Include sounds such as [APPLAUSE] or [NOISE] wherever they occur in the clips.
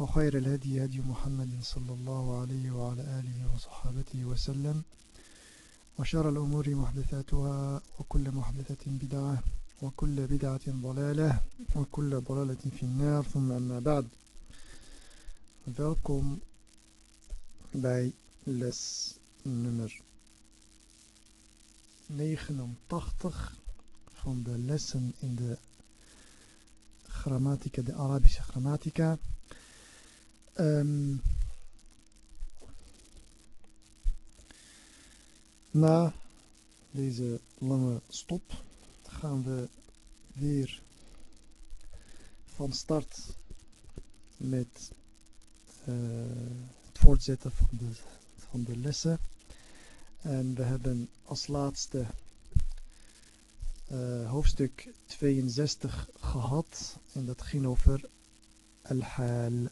وخير الهدي هدي محمد صلى الله عليه وعلى آله وصحابته وسلم وشر الأمور محدثاتها وكل محدثة بدعة وكل بدعة ضلالة وكل ضلالة في النار ثم أما بعد Welkom bij les nummer 89 van de lessen in de grammatica, de Arabische grammatica. Um, na deze lange stop gaan we weer van start met uh, het voortzetten van de, van de lessen. En we hebben als laatste uh, hoofdstuk 62 gehad. En dat ging over al-hal.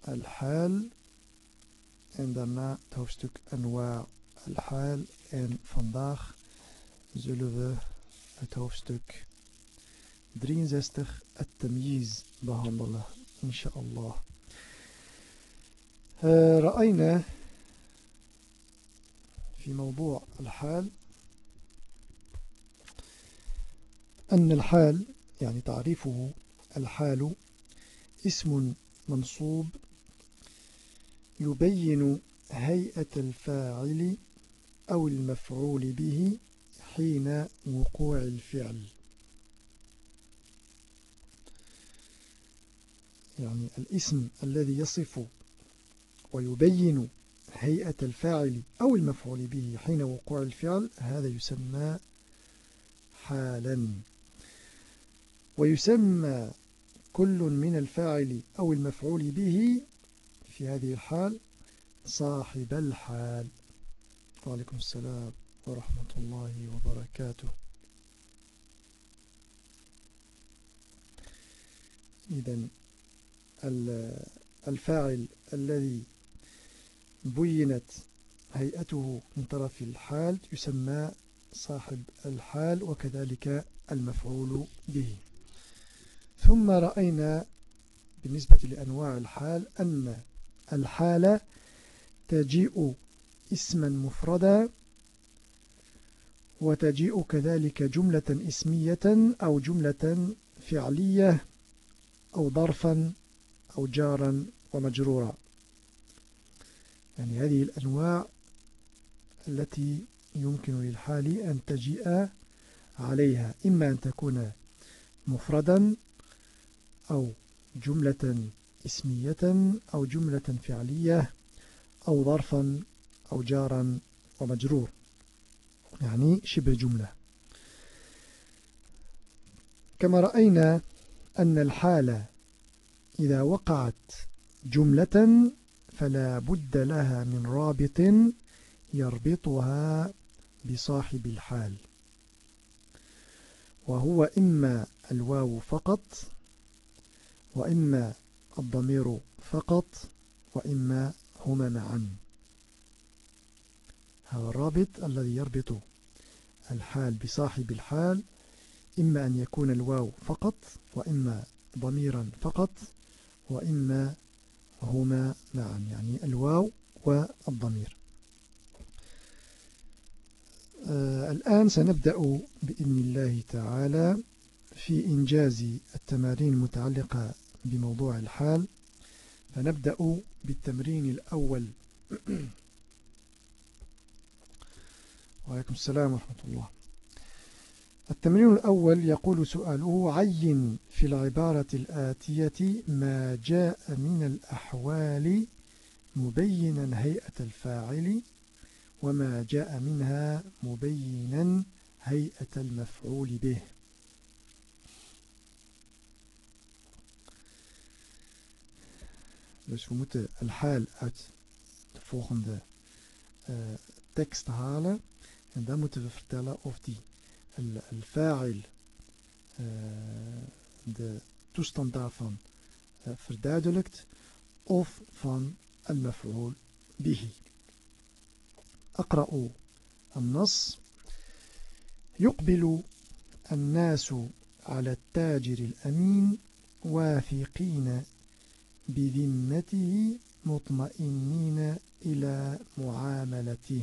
Al-hal en daarna het hoofdstuk anwa al-hal en vandaag zullen we het hoofdstuk 63 التمييز behandelen الله رأينا في موضوع الحال أن الحال يعني تعريفه الحال اسم منصوب يبين هيئة الفاعل أو المفعول به حين وقوع الفعل. يعني الاسم الذي يصف ويبين هيئة الفاعل أو المفعول به حين وقوع الفعل هذا يسمى حالا. ويسمى كل من الفاعل أو المفعول به في هذه الحال صاحب الحال. وعليكم السلام ورحمة الله وبركاته. إذن الفاعل الذي بينت هيئته من طرف الحال يسمى صاحب الحال وكذلك المفعول به. ثم رأينا بالنسبة لأنواع الحال أن الحالة تجيء اسما مفردا وتجيء كذلك جملة اسمية أو جملة فعلية أو ظرفا أو جارا ومجرورا. يعني هذه الأنواع التي يمكن للحال أن تجيء عليها. إما أن تكون مفردا أو جملة اسمية أو جملة فعلية أو ظرفا أو جارا ومجرور يعني شبه جملة. كما رأينا أن الحالة إذا وقعت جملة فلا بد لها من رابط يربطها بصاحب الحال. وهو إما الواو فقط وإما الضمير فقط وإما هما معا. هذا الرابط الذي يربط الحال بصاحب الحال إما أن يكون الواو فقط وإما ضميرا فقط وإما هما معا يعني الواو والضمير. آه الآن سنبدأ بإذن الله تعالى في إنجاز التمارين المتعلقة بموضوع الحال فنبدأ بالتمرين الأول. [CLEARS THROAT] وعليكم السلام ورحمة الله. التمرين الأول يقول سؤاله عين في العبارة الآتية ما جاء من الأحوال مبينا هيئة الفاعل وما جاء منها مبينا هيئة المفعول به. Dus we moeten al-haal uit de volgende uh, tekst halen. En dan moeten we vertellen of die al-fa'il, uh, de toestand daarvan, uh, verduidelijkt. Of van al-maf'ul bihi. أقرأ النص يقبل الناس على التاجر الأمين واثقين بذمته مطمئنين إلى معاملته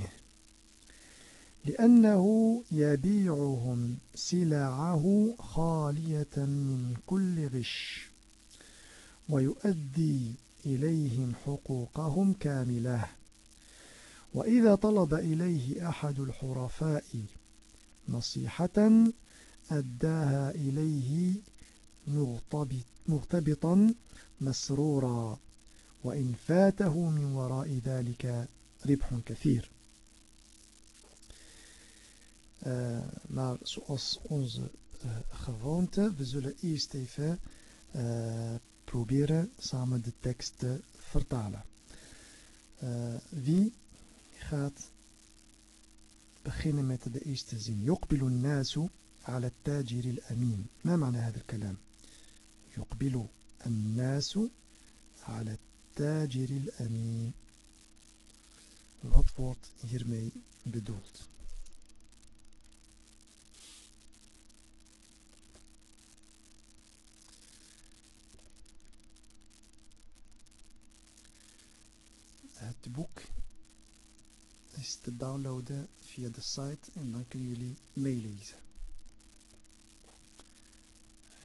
لأنه يبيعهم سلعه خالية من كل غش ويؤدي إليهم حقوقهم كاملة. وإذا طلب إليه أحد الحرفاء نصيحة أداها إليه مغتبطا مسرورا وإن فاته من وراء ذلك ربح كثير Uh, maar zoals onze uh, gewoonte, we zullen eerst even uh, proberen samen de tekst te vertalen. wie gaat beginnen met de eerste zin. يقبل الناس على التاجر الأمين. ما معنى هذا الكلام؟ يقبل الناس على التاجر الأمين. Wat wordt hiermee bedoeld? Het boek is te downloaden via de site en dan kunnen jullie meelezen.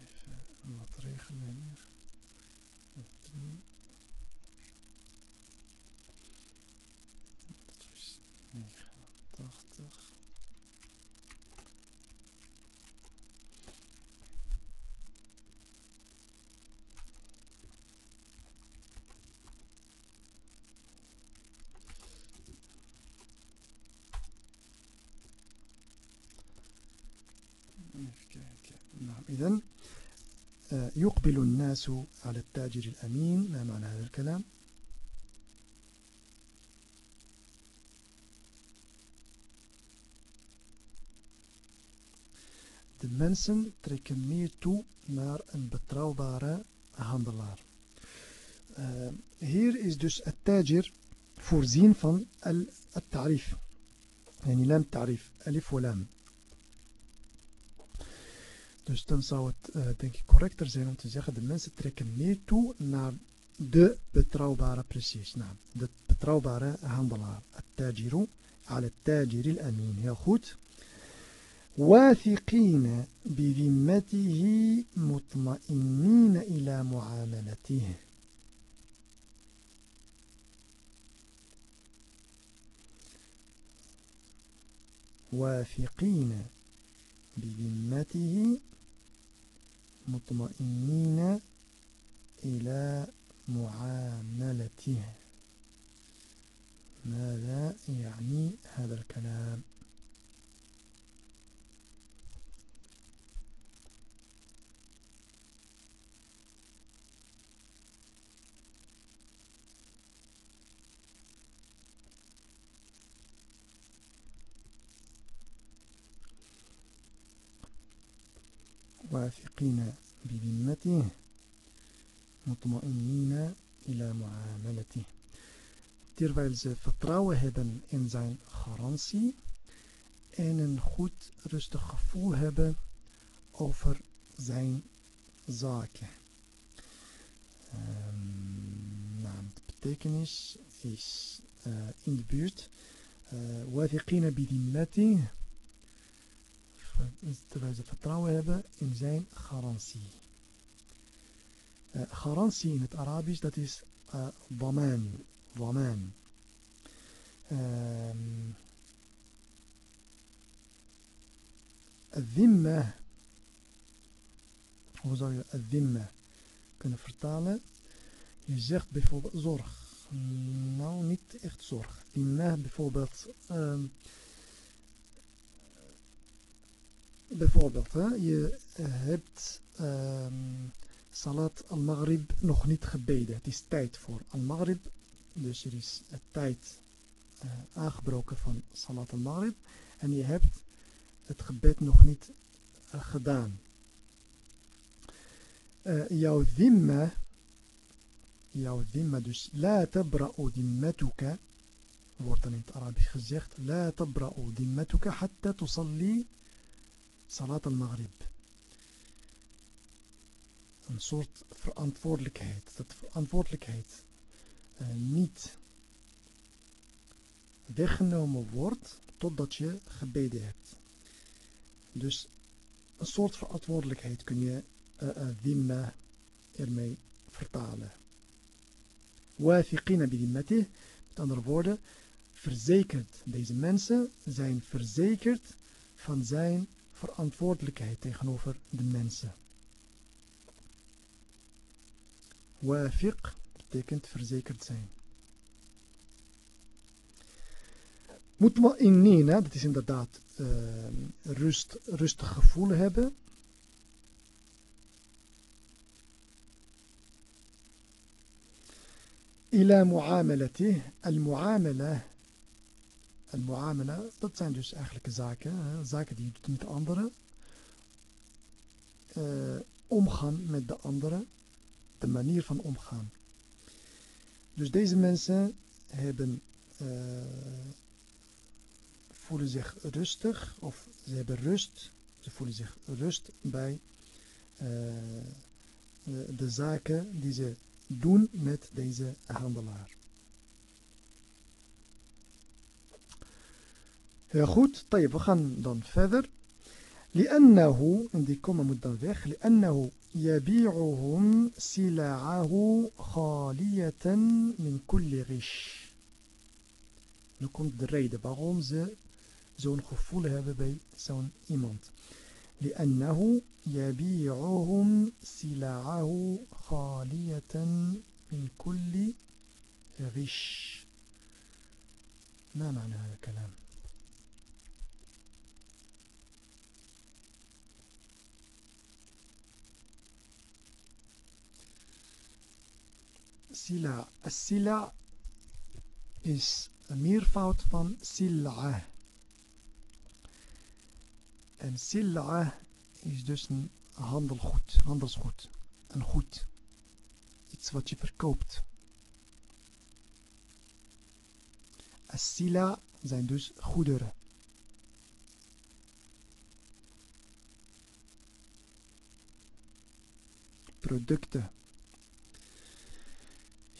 Even wat regelen hier. 89. يقبل الناس على التاجر الأمين ما معنى هذا الكلام De mensen trekken meer toe naar een betrouwbare handelaar. Uh, hier is dus het tajir voorzien van al-tarif. Yani lam tarif, alif wa lam. Dus dan zou het uh, denk ik correcter zijn om te zeggen, de mensen trekken meer toe naar de betrouwbare, precies, nou, de betrouwbare handelaar. At-tajiru al-tajir al-amin. Heel goed. واثقين بذمته مطمئنين إلى معاملته واثقين بذمته مطمئنين إلى معاملته. ماذا يعني هذا الكلام؟ واثقين بذمته مطمئنين إلى معاملته terwijl ze vertrouwen hebben in zijn garantie en een goed rustig gevoel hebben over zijn zaken. Um, nou, de betekenis is uh, in de buurt. واثقين Terwijl ze vertrouwen hebben in zijn garantie. Eh, garantie in het Arabisch, dat is eh, uh, baman. baman. Ehm, Hoe zou je dhimma kunnen vertalen? Je zegt bijvoorbeeld zorg. Nou, niet echt zorg. Dhimma bijvoorbeeld... Ehm, Bijvoorbeeld, hè, je hebt um, Salat al-Maghrib nog niet gebeden. Het is tijd voor al-Maghrib. Dus er is tijd uh, aangebroken van Salat al-Maghrib. En je hebt het gebed nog niet uh, gedaan. Uh, jouw dhimma, jouw dhimma dus, la tabra'u dimmatuka, wordt dan in het Arabisch gezegd, la tabra'u dimmatuka hatta tusalli salat al-maghrib. Een soort verantwoordelijkheid, dat verantwoordelijkheid uh, niet weggenomen wordt totdat je gebeden hebt. Dus een soort verantwoordelijkheid kun je dhimma ermee vertalen. Wafiqina bidimmatih, met andere woorden, verzekerd. Deze mensen zijn verzekerd van zijn verantwoordelijkheid tegenover de mensen. Wafiq betekent verzekerd zijn. Mutma'innina, dat is inderdaad uh, rust, rustig gevoel hebben. Ila mu'amalati, al-mu'amala. Al-mu'amala, dat zijn dus eigenlijk zaken, hè, zaken die je doet met anderen. Uh, omgaan met de anderen, de manier van omgaan. Dus deze mensen hebben uh, voelen zich rustig of ze hebben rust. Ze voelen zich rust bij de, de zaken die ze doen met deze handelaar. Goed, طيب, we gaan dan verder. لأنه, en die komma moet dan weg, لأنه يبيعهم سلعه خالية من كل غش. Nu komt de reden waarom ze zo'n gevoel hebben bij zo'n iemand. لأنه يبيعهم سلعه خالية من كل غش ما معنى هذا الكلام sila. Is een meervoud van sila. En sila is dus een handelgoed, handelsgoed, een goed. Iets wat je verkoopt. Sila zijn dus goederen. Producten.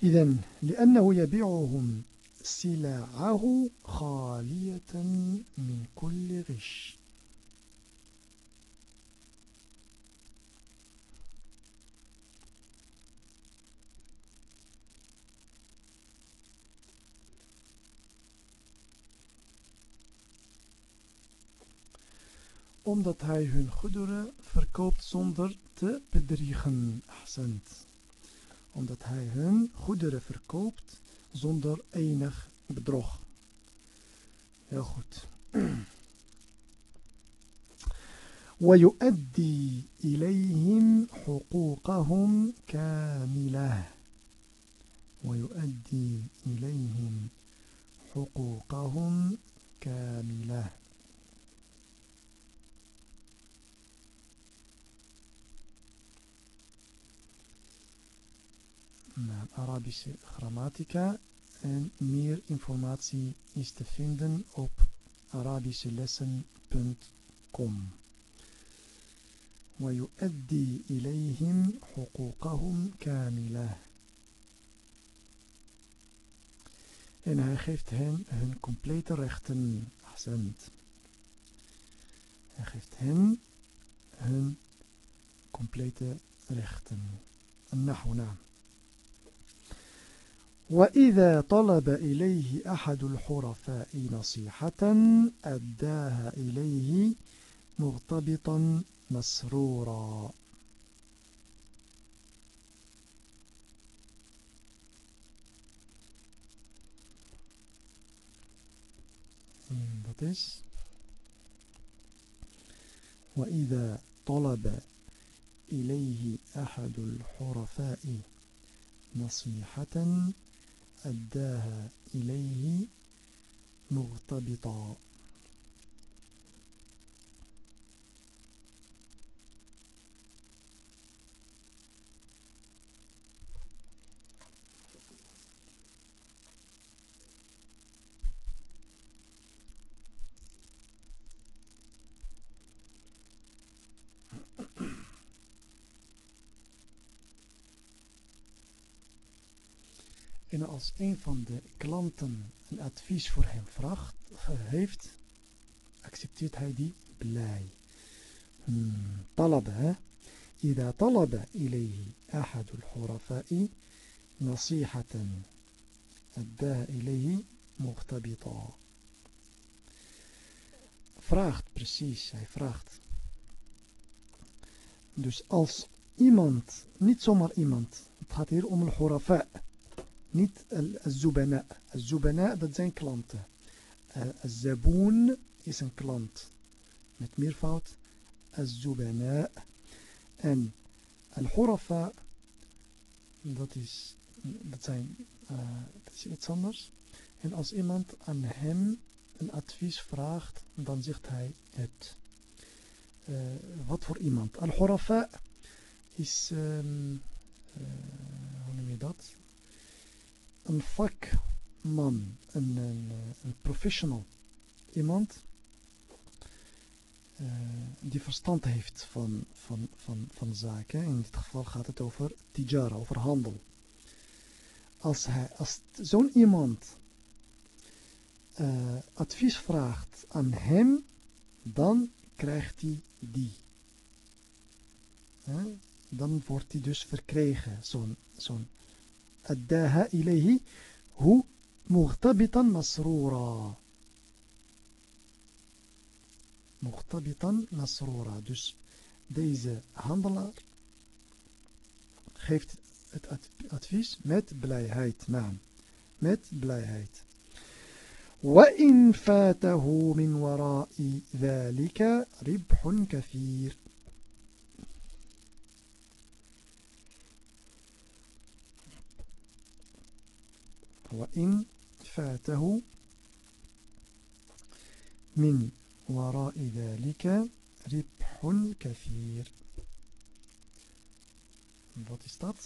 إذن لأنه يبيعهم سلعه خالية من كل غش omdat hij hun goederen verkoopt zonder te bedriegen. Ahsend. Omdat hij hun goederen verkoopt zonder enig bedrog. Heel goed. ويؤدي إليهم حقوقهم كاملة ويؤدي إليهم حقوقهم كاملة Arabische grammatica en meer informatie is te vinden op arabischelessen.com ويؤدي إليهم حقوقهم كاملة En hij geeft hen hun complete rechten. Ahsend. Hij geeft hen hun complete rechten. النحو نعم وإذا طلب إليه أحد الحرفاء نصيحة أداها إليه مغتبطا مسرورا. Dat وإذا طلب إليه أحد الحرفاء نصيحة أداها إليه مغتبطا. als een van de klanten een advies voor hem vraagt, heeft, accepteert hij die blij. طلب إذا طلب إليه أحد الحرفاء نصيحة أداها إليه مغتبطا vraagt precies, hij vraagt dus als iemand, niet zomaar iemand het gaat hier om al-hurafa niet al-zubana. Al-zubana, dat zijn klanten. Al-zaboon is een klant. Met meervoud. Al-zubana. En al-hurafa, dat is, dat zijn, uh, is iets anders. En als iemand aan hem een advies vraagt, dan zegt hij het. Uh, wat voor iemand? Al-hurafa is, uh, hoe noem je dat? Een vakman, een, een, een professional, iemand uh, die verstand heeft van, van, van, van zaken. In dit geval gaat het over tijara, over handel. Als, hij, als zo'n iemand uh, advies vraagt aan hem, dan krijgt hij die. Dan wordt hij dus verkregen, zo'n zo'n أداها إليه هو مغتبطا مسرورا. مغتبطا مسرورا. Dus deze handelaar geeft het advies met blijheid naam. Met blijheid. وإن فاته من وراء ذلك ربح كثير. وإن فاته من وراء ذلك ربح كثير Wat is dat?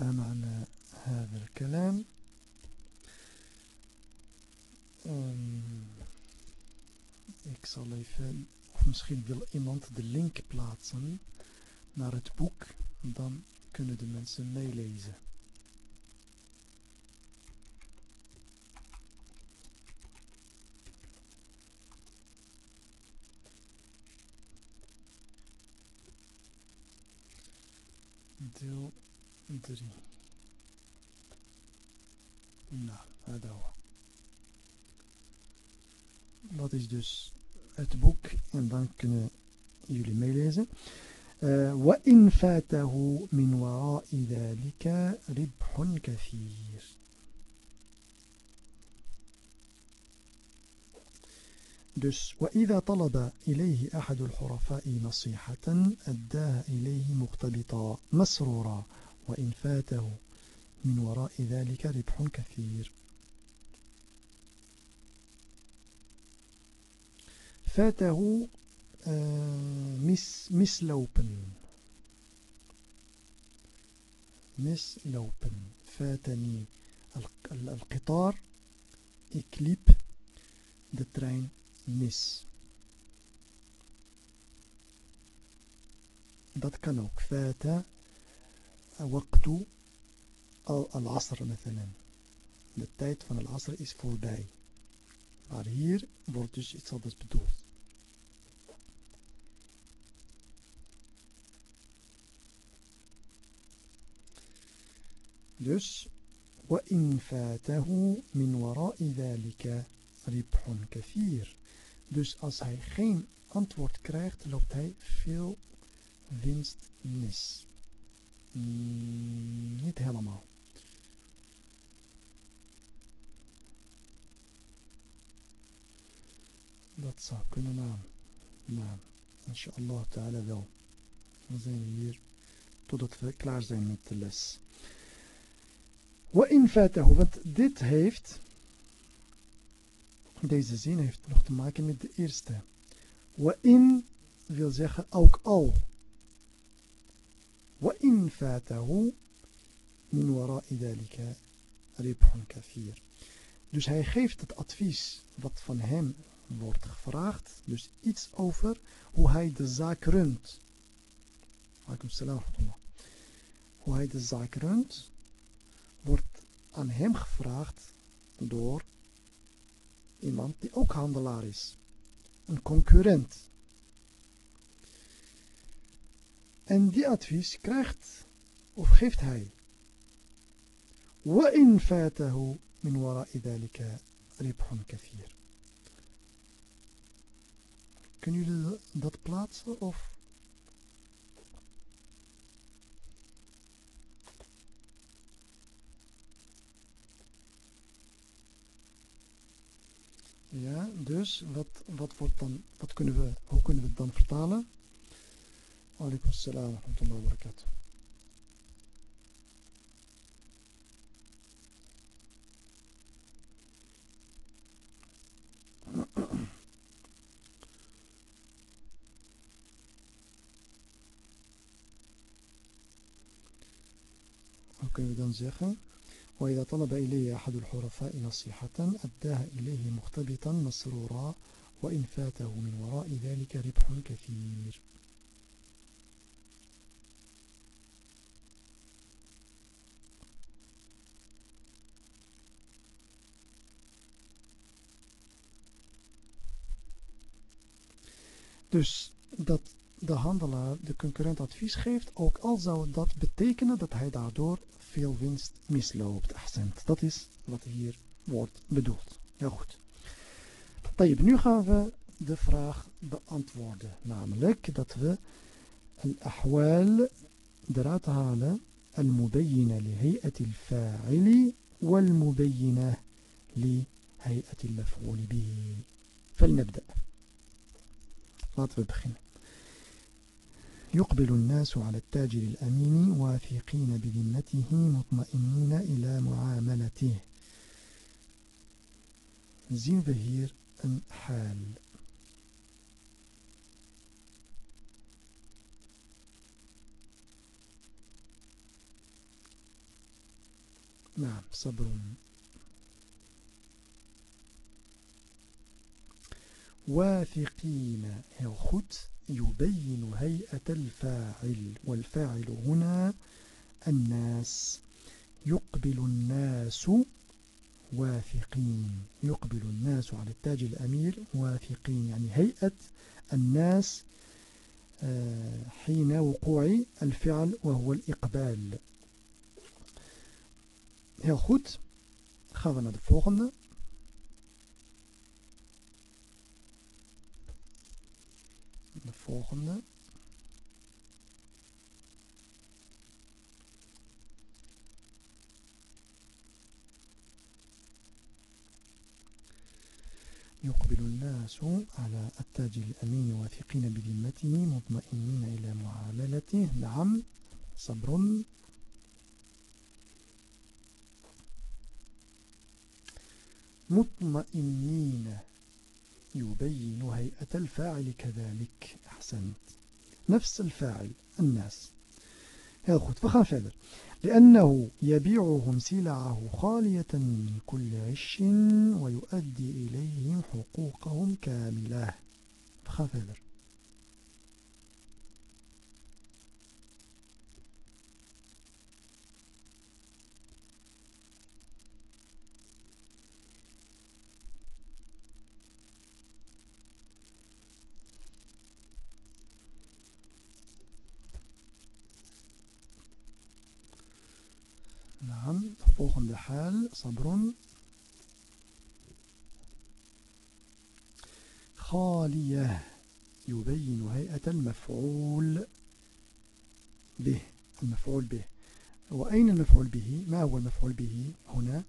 معنى هذا الكلام Ik zal even, of misschien wil iemand de link plaatsen naar het boek, dan kunnen de mensen meelezen. Deel 3. Nou, dat Dat is dus het boek en dan kunnen jullie meelezen. وإن فاته من وراء ذلك ربح كثير Dus وإذا طلب إليه أحد الحرفاء نصيحة أداها إليه مقتبطا مسرورا وإن فاته من وراء ذلك ربح كثير فاته mis, mislopen mislopen فاتني القطار ik liep de trein mis dat kan ook فات وقت العصر مثلا de tijd van العصر is voorbij maar hier wordt dus iets anders bedoeld Dus, وَإِنْ فَاتَهُ مِنْ وَرَاءِ ذَلِكَ رِبْحٌ كَثِيرٌ Dus als hij geen antwoord krijgt, loopt hij veel winst mis. Mm, niet helemaal. Dat zou kunnen aan. Maar inshallah ta'ala wel. Dan zijn we hier totdat we klaar zijn met de les. Wa in fatahu, want dit heeft, deze zin heeft nog te maken met de eerste. Wa in wil zeggen ook al. Wa in fatahu min wara'i dhalika ribhun kafir. Dus hij geeft het advies wat van hem wordt gevraagd. Dus iets over hoe hij de zaak runt. Hoe hij de zaak runt, wordt aan hem gevraagd door iemand die ook handelaar is. Een concurrent. En die advies krijgt of geeft hij. وإن فاته من وراء ذلك ربح كثير Kunnen jullie dat plaatsen of Ja, dus wat, wat wordt dan, wat kunnen we, hoe kunnen we het dan vertalen? Alaikum salam wa rahmatullahi wa. Hoe kunnen we dan zeggen? وإذا طلب إليه أحد الحرفاء نصيحة أداها إليه مختبطا مسرورا وإن فاته من وراء ذلك ربح كثير. Dus dat de handelaar de concurrent advies geeft, ook al zou dat betekenen dat hij daardoor veel winst misloopt. Accent. Dat is wat hier wordt bedoeld. Heel goed. Nu gaan we de vraag beantwoorden. Namelijk dat we al-ahwal eruit halen. المبينة لهيئة الفاعل والمبينة لهيئة المفعول به فلنبدأ Laten we beginnen. يقبل الناس على التاجر الأمين واثقين بذمته مطمئنين إلى معاملته. Zien we hier نعم صبر واثقين heel goed. يبين هيئة الفاعل والفاعل هنا الناس يقبل الناس واثقين يقبل الناس على التاج الأمير واثقين يعني هيئة الناس آه، حين وقوع الفعل وهو الإقبال Heel goed. Gaan we. de volgende. يقبل الناس على التاج الأمين واثقين بذمته مطمئنين إلى معاملته. نعم صبر. مطمئنين. يبين هيئة الفاعل كذلك. أحسنت نفس الفاعل الناس. heel goed we gaan لأنه يبيعهم سلعه خالية من كل غش ويؤدي إليهم حقوقهم كاملة. we gaan نعم volgende حال صبر. خالية يبين هيئة المفعول به المفعول به. وأين المفعول به؟ ما هو المفعول به هنا؟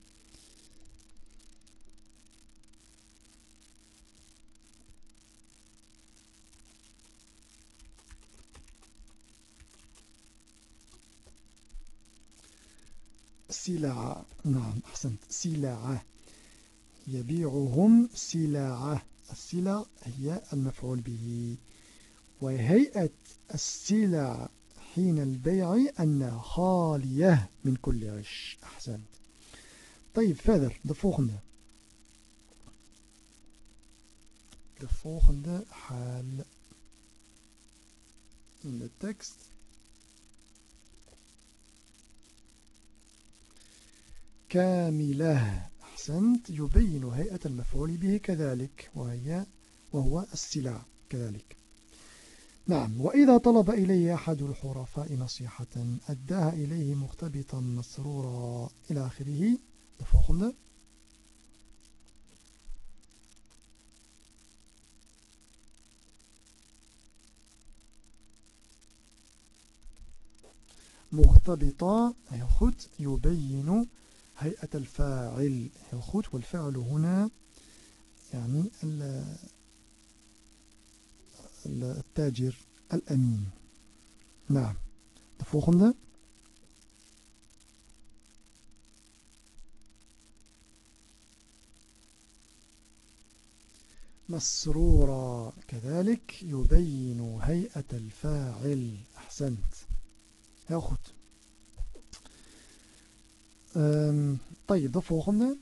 سلعة نعم أحسنت. سلعة يبيعهم سلعة السلع هي المفعول به. وهيئة السلع حين البيع أنها خالية من كل غش أحسنت. طيب verder de volgende de volgende حال. In de tekst كاملة. أحسنت. يبين هيئة المفعول به كذلك وهي وهو السلع كذلك. نعم. وإذا طلب إليه أحد الحرفاء نصيحة أداها إليه مختبطا مسرورا. إلى آخره. de volgende مختبطا. heel goed يبين هيئة الفاعل heel والفعل هنا يعني التاجر الأمين. نعم. de volgende مسرورا. كذلك يبين هيئة الفاعل. أحسنت. heel Um, طيب de volgende.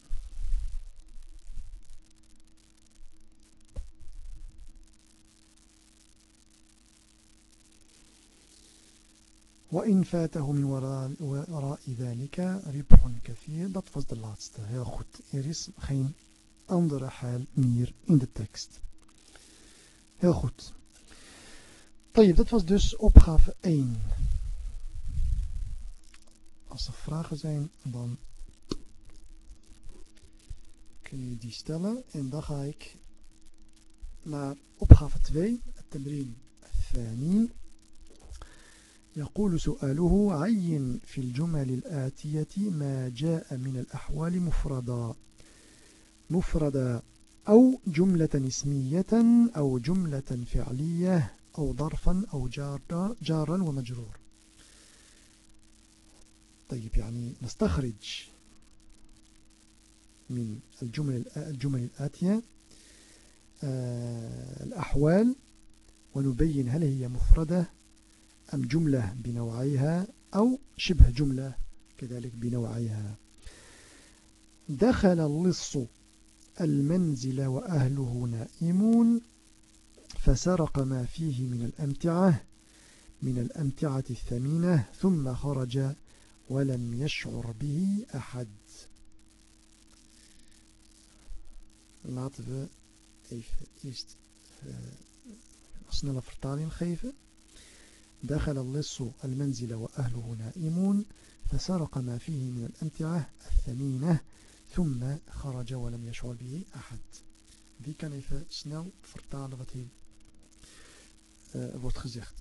وإن فاته من وراء, وراء ذلك ربح كثير dat was de laatste heel goed er is geen andere haal meer in de tekst heel goed طيب dat was dus opgave 1 Als er vragen zijn, dan kun je die stellen. En dan ga ik naar opgave 2, التمرين الثاني. يقول سؤاله عين في الجمل الآتية ما جاء من الأحوال مفردا مفردا أو جملة اسمية أو جملة فعلية أو ظرفا أو جارا, جارا ومجرور. طيب يعني نستخرج من الجمل الجمل الآتية آه، الأحوال ونبين هل هي مفردة أم جملة بنوعيها أو شبه جملة كذلك بنوعيها. دخل اللص المنزل وأهله نائمون فسرق ما فيه من الأمتعة من الأمتعة الثمينة ثم خرج ولم يشعر به أحد laten we even eerst uh, een snelle vertaling geven دخل اللص المنزل وأهله نائمون فسرق ما فيه من الأمتعة الثمينة ثم خرج ولم يشعر به أحد Wie kan even snel vertalen wat hier uh, wordt gezegd?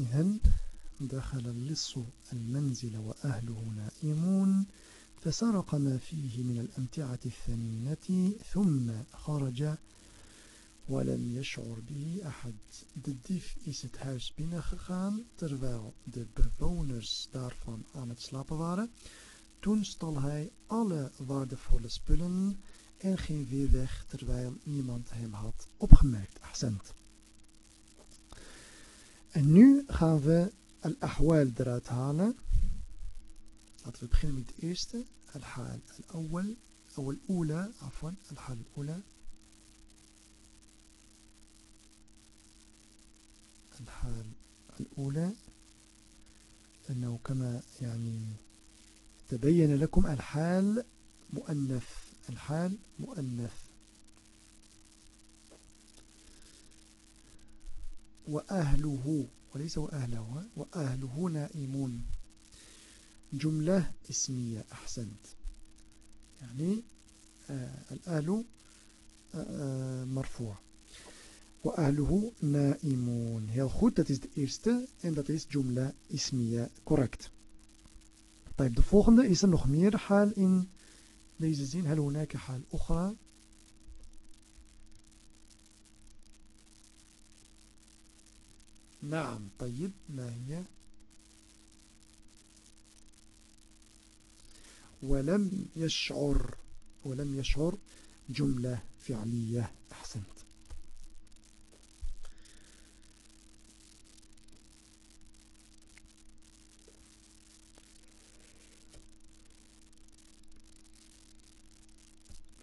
إذن دخل اللص المنزل وأهله نائمون فسرق ما فيه من الأمتعة الثمينة ثم خرج ولم يشعر به أحد De dief is het huis binnengegaan terwijl de bewoners daarvan aan het slapen waren. Toen stal hij alle waardevolle spullen en ging weer weg terwijl niemand hem had opgemerkt. Accent. En nu gaan we al-ahwal eruit halen. Laten we beginnen met. Al-haal al-awwal. أو الأولى عفوا الحال الأولى الحال الأولى أنه كما يعني تبين لكم الحال مؤنث الحال مؤنث وأهله وليس وأهله وأهله نائمون. جملة اسمية أحسنت. يعني آه، الأهل آه، مرفوع. وأهله نائمون. هي خود that is the first and that is جملة اسمية correct. طيب the following نخمير حال إن deze هل هناك حال أخرى؟ نعم طيب ما هي ولم يشعر ولم يشعر جملة فعلية أحسنت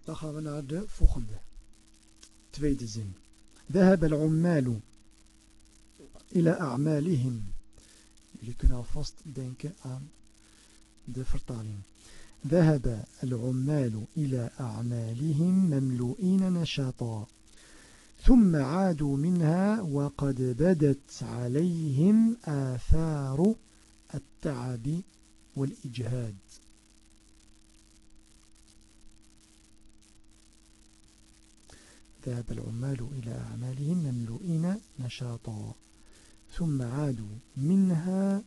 Dan gaan we naar de volgende. Tweede zin. ذهب العمال إلى أعمالهم. Jullie kunnen alvast denken aan de vertaling. ذهب العمال إلى أعمالهم مملوئين نشاطا ثم عادوا منها وقد بدت عليهم آثار التعب والإجهاد ذهب العمال إلى أعمالهم مملوئين نشاطا ثم عادوا منها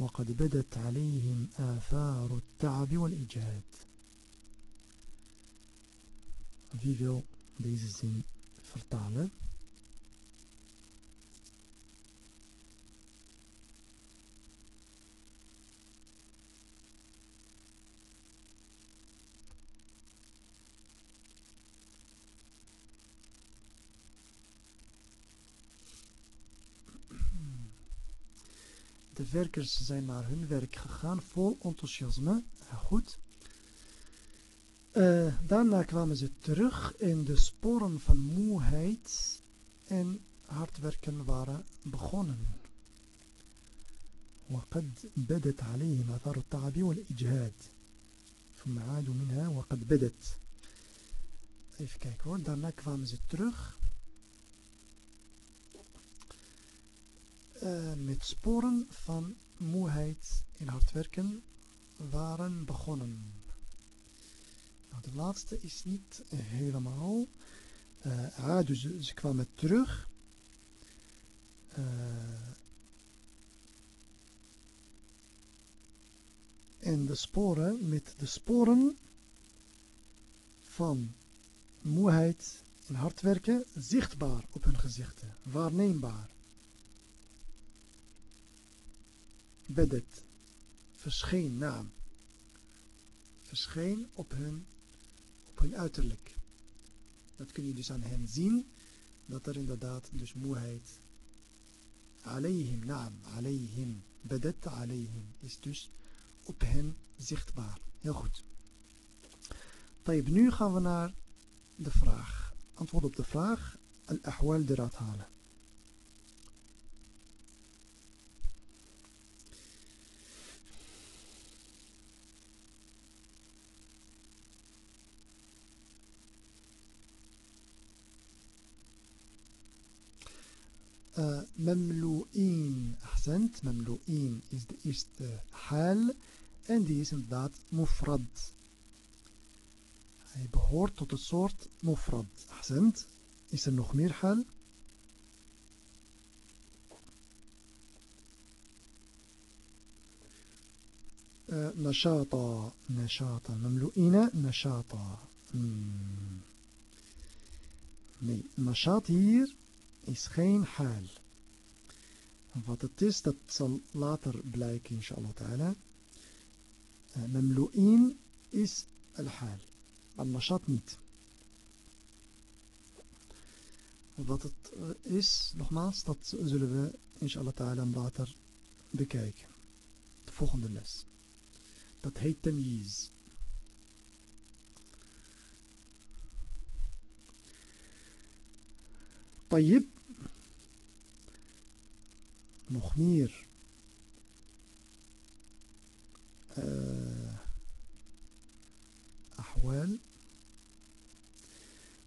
وقد بدت عليهم آثار التعب والإجهاد Wie wil deze? De werkers zijn naar hun werk gegaan vol enthousiasme. Goed. Uh, daarna kwamen ze terug en de sporen van moeheid en hard werken waren begonnen. وقد بدت عليهم آثار التعب والإجهاد ثم عادوا منها وقد بدت even kijken hoor daarna kwamen ze terug uh, met sporen van moeheid en hard werken waren begonnen. Nou, de laatste is niet helemaal. Uh, ah, dus ze kwamen terug. Uh, en de sporen, met de sporen van moeheid en hard werken zichtbaar op hun gezichten, waarneembaar. Bedet, verscheen naam, verscheen op hun, op hun uiterlijk. Dat kun je dus aan hen zien, dat er inderdaad dus moeheid, alayhim, naam, alayhim, bedet alayhim, is dus op hen zichtbaar. Heel goed. Tayyip, nu gaan we naar de vraag. Antwoord op de vraag, al-ahwal halen. مملوئين. أحسنت. مملوئين is the first حال. And he is inderdaad مفرد. هي behoort tot het مفرد. أحسنت. Is er nog حال. آه، نشاطا. نشاطا. مملوئين. نشاطا. نشاط هير نشاط is geen haal. Wat het is, dat zal later blijken, inshallah ta'ala. Uh, Memlu'in is al-haal. Maar nashat niet. Wat het is, nogmaals, dat zullen we inshallah ta'ala later bekijken. De volgende les. Dat heet tamyiz. طيب nog meer uh, ahwal.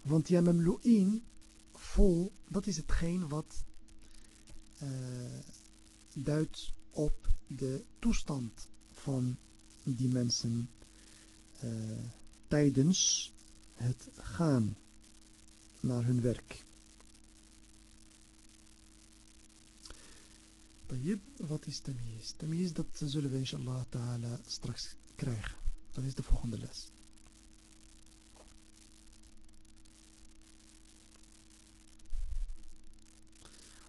Want ja, vol, dat is hetgeen wat uh, duidt op de toestand van die mensen uh, tijdens het gaan naar hun werk. Wat is tamiz? Tamiz, dat zullen we inshallah ta'ala straks krijgen. Dat is de volgende les.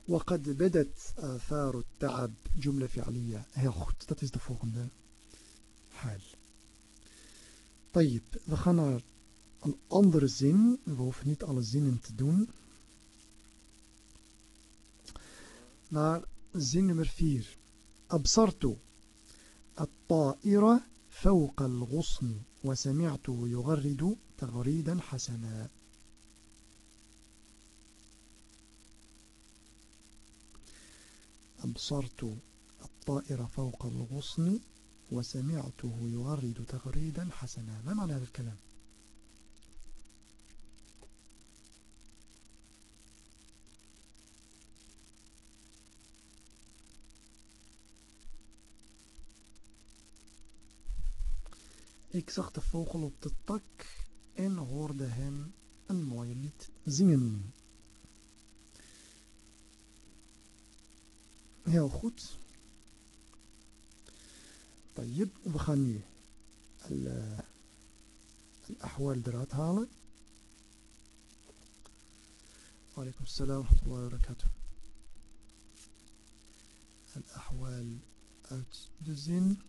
وقد بدت آثار التعب جملة فعلية heel goed dat is de volgende حال طيب we gaan naar een andere zin we hoeven niet alle zinnen te doen naar nummer 4 أبصرت الطائرة فوق الغصن وسمعته يغرد تغريدا حسنا. أبصرت الطائر فوق الغصن وسمعته يغرد تغريدا حسنا. ما معنى هذا الكلام؟ Ik zag de vogel op de tak en hoorde hem een mooi lied zingen. Heel goed. طيب we gaan nu الأحوال eruit halen. وعليكم السلام ورحمة الله وبركاته الأحوال uit de zin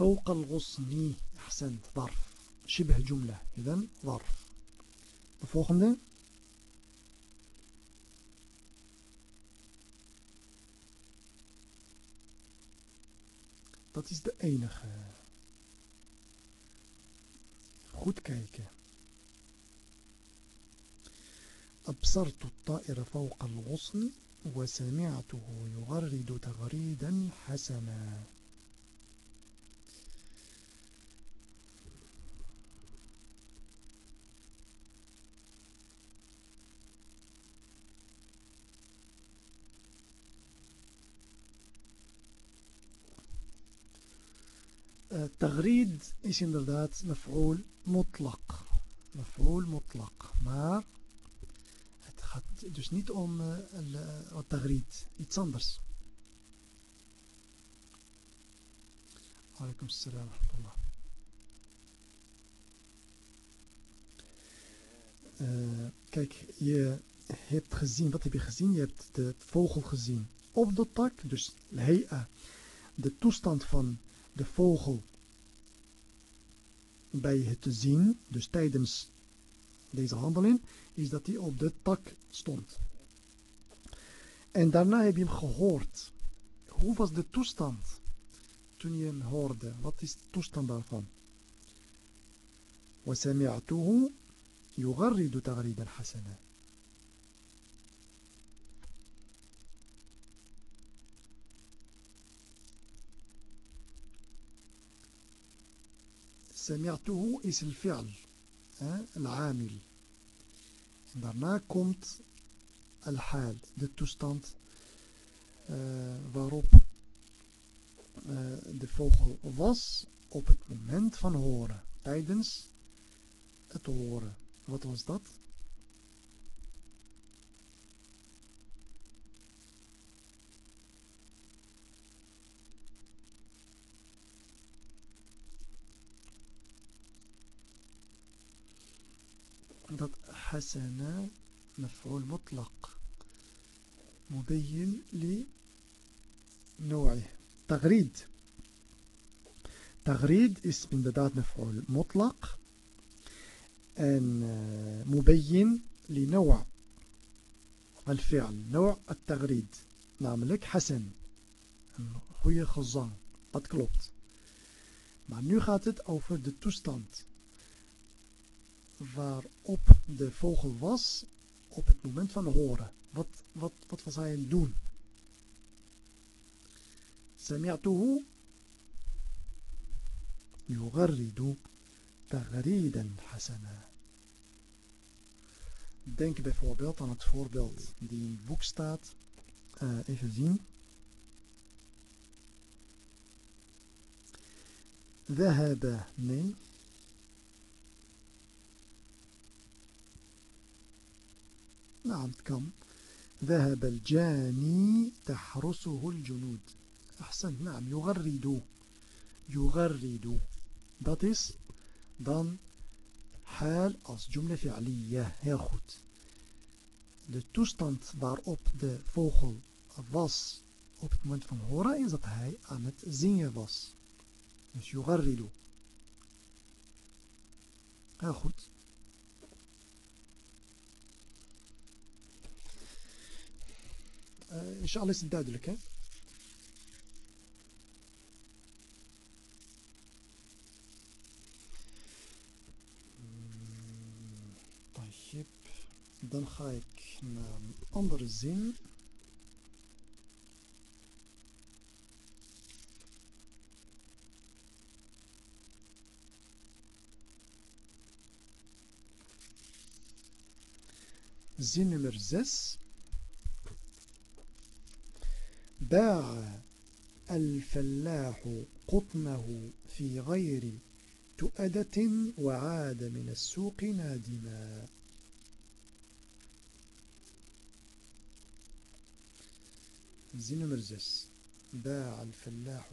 فوق الغصن أحسنت ظرف شبه جملة إذن ظرف de dat is de enige goed kijken أبصرت الطائر فوق الغصن وسمعته يغرد تغريدا حسنا. Eh, tagrid is inderdaad maf'ul mutlaq. Maf'ul mutlaq. Maar het gaat dus niet om eh, uh, eh, tagrid. Iets anders. Alaikum wa kijk, je hebt gezien, wat heb je gezien? Je hebt de vogel gezien op de tak, dus heia, de toestand van de vogel bij het zien, dus tijdens deze handeling, is dat hij op de tak stond. En daarna heb je hem gehoord. Hoe was de toestand toen je hem hoorde? Wat is de toestand daarvan? وسمعته يغرد تغريدا حسنا Sami'tuhu is al-fi'l, al-amil. En daarna komt al-haal, de toestand uh, waarop eh، de vogel was op het moment van horen, tijdens het horen. Wat was dat? حسنا مفعول مطلق مبين لنوعه. تغريد. تغريد اسم بدات مفعول مطلق أن مبين لنوع الفعل نوع التغريد. ناملك حسن. خويا خزان. قد كلوبت مع نو خاتت أوفر دي توستانت waarop de vogel was op het moment van horen. Wat, wat, wat was hij aan het doen? سمعته يغرد تغريدا حسنا Denk bijvoorbeeld aan het voorbeeld die in het boek staat. Uh, even zien. ذهب nee نعم كم ذهب الجاني تحرسه الجنود أحسن نعم يغرد يغرد dat is dan haal als jumla fi'aliyah heel goed de toestand waarop de vogel was op het moment van horen is dat hij aan het zingen was dus yugarridu heel goed inshallah is het duidelijk hè Dan ga ik naar een andere zin. Zin nummer 6. باع الفلاح قطنه في غير تؤدة وعاد من السوق نادما زين 6 باع الفلاح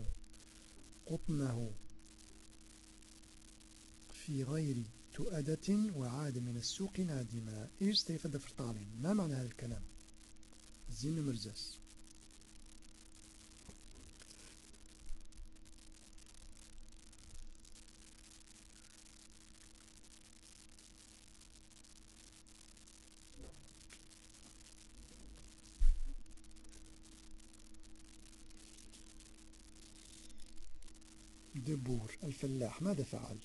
قطنه في غير تؤدة وعاد من السوق نادما even de vertaling. ما معنى هذا الكلام؟ زين نمر 6 دبور الفلاح. ماذا فعل؟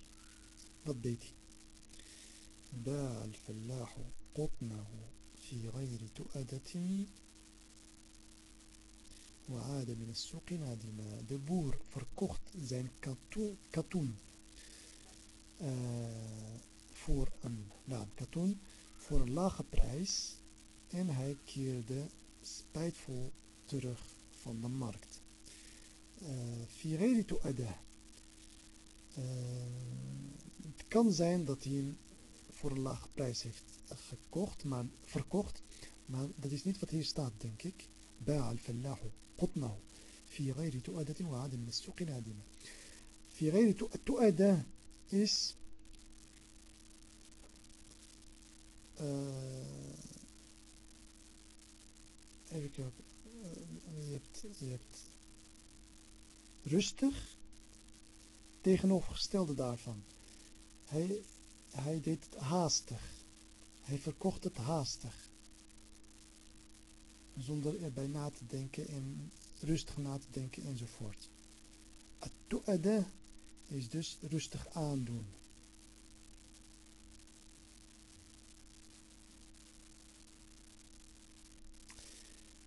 رديتي. باع الفلاح قطنه في غير تؤدة. وعاد من السوق نادما دبور فركوخت زين كاتون. voor een nou, katoen voor een lage prijs en hij keerde spijtvol terug van de markt. في غير تؤدة. Uh, het kan zijn dat hij hem voor een lage prijs heeft gekocht, maar verkocht. Maar dat is niet wat hier staat, denk ik. باع الفلاح قطنه في غير تؤدة وعاد من السوق نادما في غير تؤدة is uh, even kijken uh, je, hebt, je hebt rustig tegenovergestelde daarvan. Hij, hij deed het haastig. Hij verkocht het haastig. Zonder erbij na te denken en rustig na te denken enzovoort. At-tu'ada is dus rustig aandoen.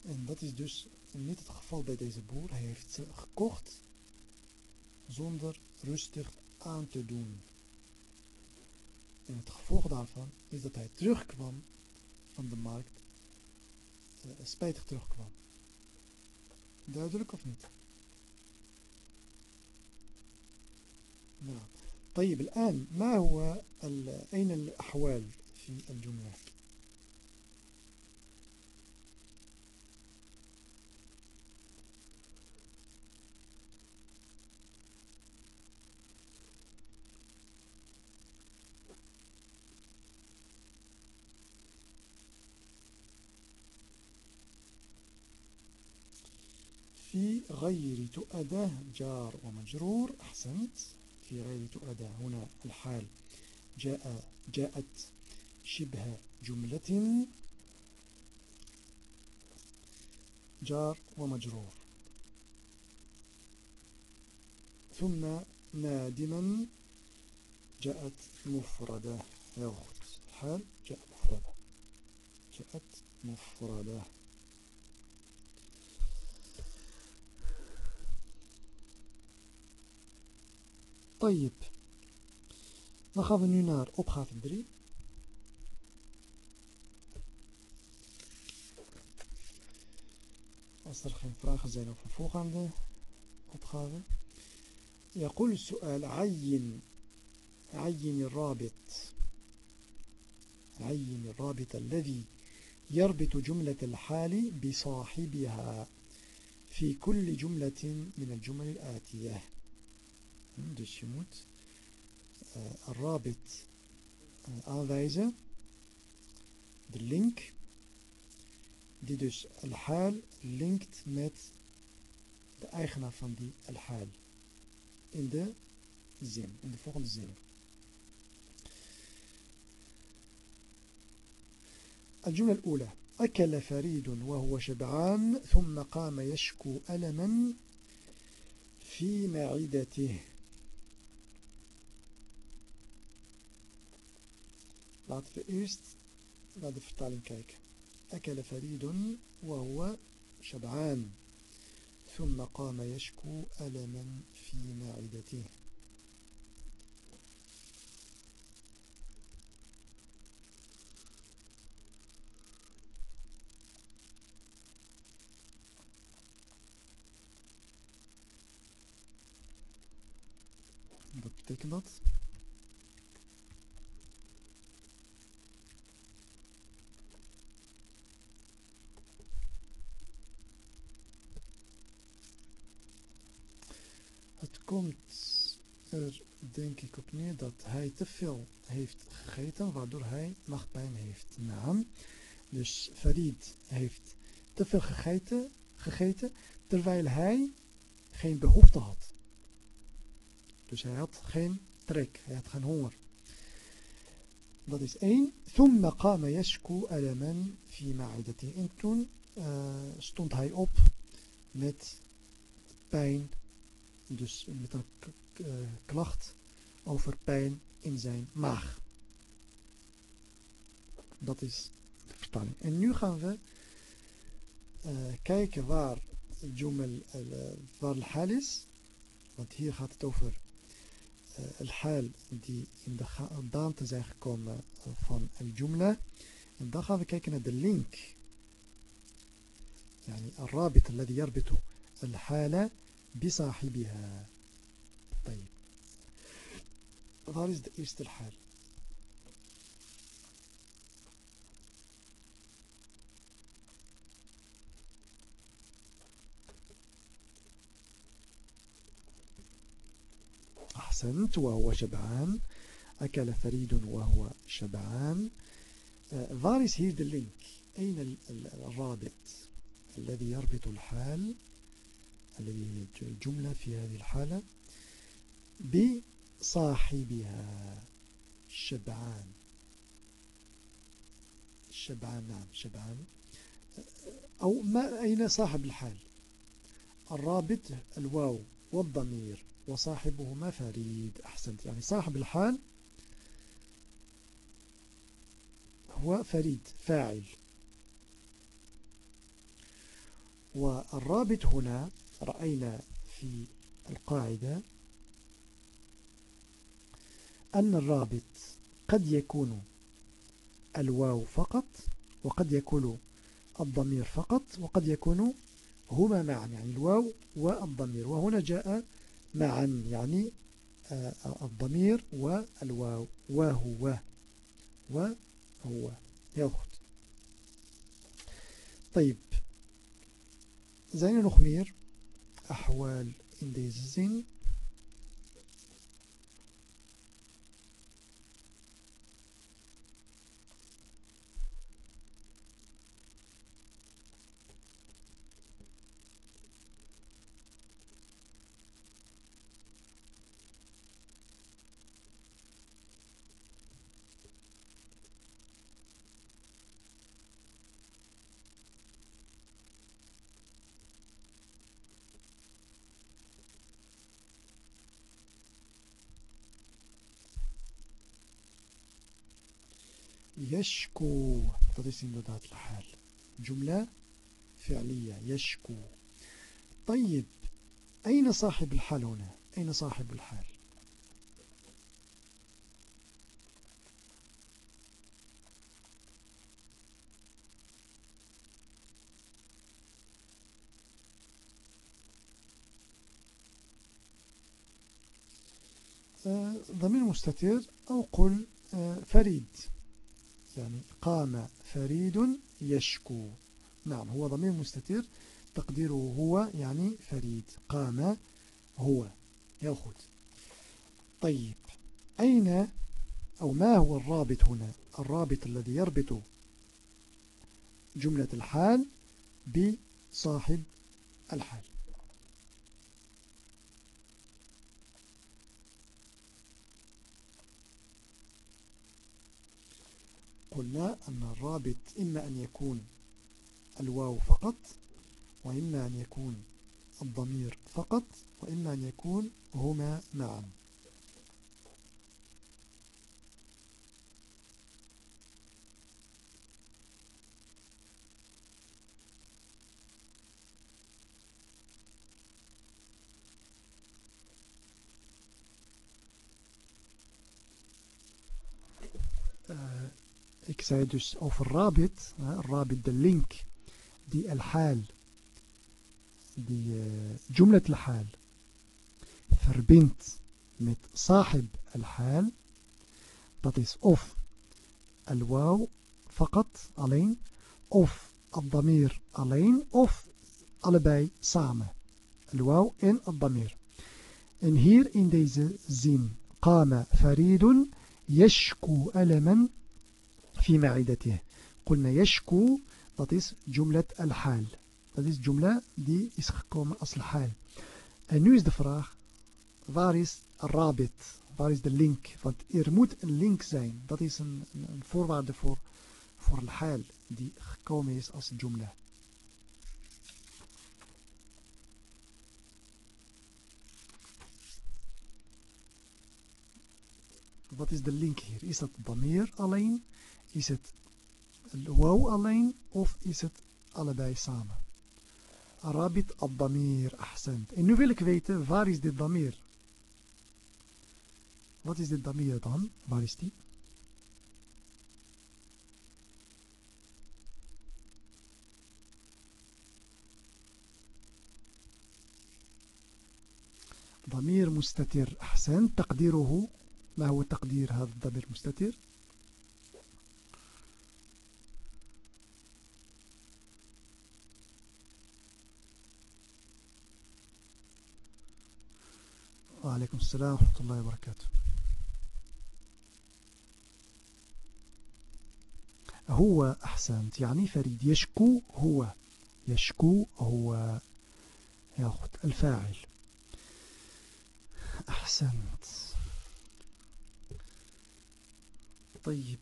En dat is dus niet het geval bij deze boer. Hij heeft ze gekocht zonder rustig aan te doen. En het gevolg daarvan is dat hij terugkwam van de markt, uh, spijtig terugkwam. Duidelijk of niet? نعم طيب الآن ما هو أين الأحوال في الجملة في غير تؤدى جار ومجرور. أحسنت. في غير تؤدى هنا الحال جاء جاءت شبه جملة جار ومجرور. ثم نادما جاءت مفردة. يا الحال جاء مفردة. جاءت مفردة. طيب Dan gaan we nu naar opgave 3. Als er geen vragen zijn over volgende opgave. يقول السؤال عين عين الرابط عين الرابط الذي يربط جملة الحال بصاحبها في كل جملة من الجمل الآتية dus je moet uh, الرابط uh, aanwijzen de link die dus al-haal linkt met de eigenaar van die al-haal in de zin, in de volgende zin. الجملة الأولى أكل فريد وهو شبعان ثم قام يشكو ألما في معدته Laten we eerst naar de vertaling kijken. أكل فريد وهو شبعان ثم قام يشكو ألما في معدته Wat betekent dat? ik op neer dat hij te veel heeft gegeten, waardoor hij nachtpijn heeft. Naam. Dus Farid heeft te veel gegeten, gegeten, terwijl hij geen behoefte had. Dus hij had geen trek, hij had geen honger. Dat is één. ثم قام يشكو ألما في معدته. En toen uh, stond hij op met pijn dus met een eh, klacht over pijn in zijn maag. Dat is de vertaling. En nu gaan we uh, kijken waar Jumel uh, waar al-hal is. Want hier gaat het over uh, al-hal die in de daante zijn gekomen van al-jumla. En dan gaan we kijken naar de link. يعني الرابط الذي يربط الحالة بصاحبها طيب waar is de eerste الحال أحسنت وهو شبعان أكل فريد وهو شبعان. waar is hier de link. أين الرابط الذي يربط الحال؟ الذي الجملة في هذه الحالة. بصاحبها شبعان. شبعان نعم شبعان. أو ما أين صاحب الحال؟ الرابط الواو والضمير وصاحبهما فريد. أحسنت. يعني صاحب الحال هو فريد فاعل. والرابط هنا رأينا في القاعدة أن الرابط قد يكون الواو فقط وقد يكون الضمير فقط وقد يكون هما معا يعني الواو والضمير. وهنا جاء معا يعني الضمير والواو. وهو وهو. ياخد طيب. زين نخمير أحوال in deze zin. يشكو. dat is الحال. جملة فعلية يشكو. طيب أين صاحب الحال هنا؟ أين صاحب الحال؟ ضمير مستتر أو قل فريد. يعني قام فريد يشكو. نعم هو ضمير مستتر تقديره هو يعني فريد. قام هو goed طيب أين أو ما هو الرابط هنا؟ الرابط الذي يربط جملة الحال بصاحب الحال. قلنا أن الرابط إما أن يكون الواو فقط وإما أن يكون الضمير فقط وإما أن يكون هما معا. Ik zei dus over Rabit, Rabit de link die الحال die uh, جملة الحال verbindt met صاحب الحال dat is of الواو فقط alleen of الضمير alleen of allebei samen الواو en الضمير en hier in deze zin قام فريد يشكو ألما في معدته قلنا يشكو dat is جملة الحال dat is jumla die is gekomen als الحال en nu is de vraag waar is rabit waar is de link want er moet een link zijn dat is een, een voorwaarde voor voor الحال die gekomen is als jumla Wat is de link hier? Is dat damir alleen? Is het waw alleen? Of is het allebei samen? Arabit ad-damir, ahsend. En nu wil ik weten, waar is dit damir? Wat is dit damir dan? Waar is die? ضمير مستتر أحسن تقديره ما هو تقدير هذا الضمير المستتر وعليكم السلام ورحمة الله وبركاته. هو أحسنت يعني فريد يشكو هو يشكو هو ياخذ الفاعل. أحسنت. طيب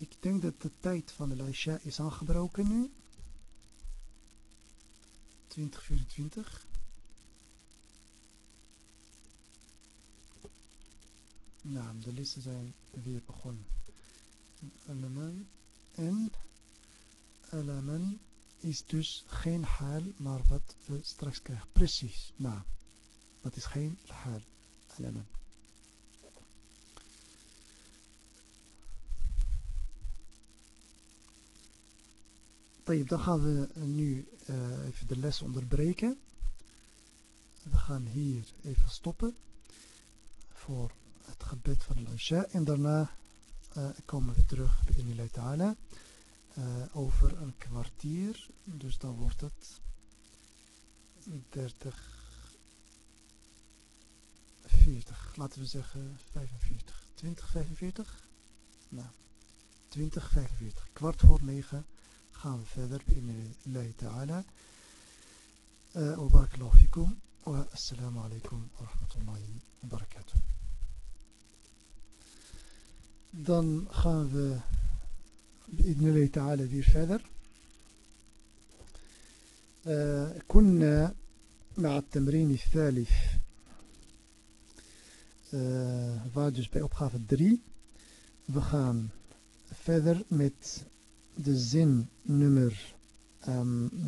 ik denk dat de tijd van de Isha is aangebroken nu. 2024 Nou, de listen zijn weer begonnen. Alaman en Alaman is dus geen haal, maar wat we straks krijgen. Precies, nou, dat is geen haal, elemen. dan gaan we eh, nu eh, even de les onderbreken. We gaan hier even stoppen voor gebed van de Isha. En daarna uh, komen we terug bij Inilay Ta'ala. Uh, over een kwartier. Dus dan wordt het 30, 40. Laten we zeggen 45. 20, 45? Nou, 20, 45. Kwart voor 9 gaan we verder in Inilay Ta'ala. وبارك الله فيكم والسلام عليكم ورحمة الله وبركاته dan gaan we in de letale weer verder. كنا مع التمرين الثالث آه، فاجس بي أبخاف الدري. وخان فاذر مت de zin nummer.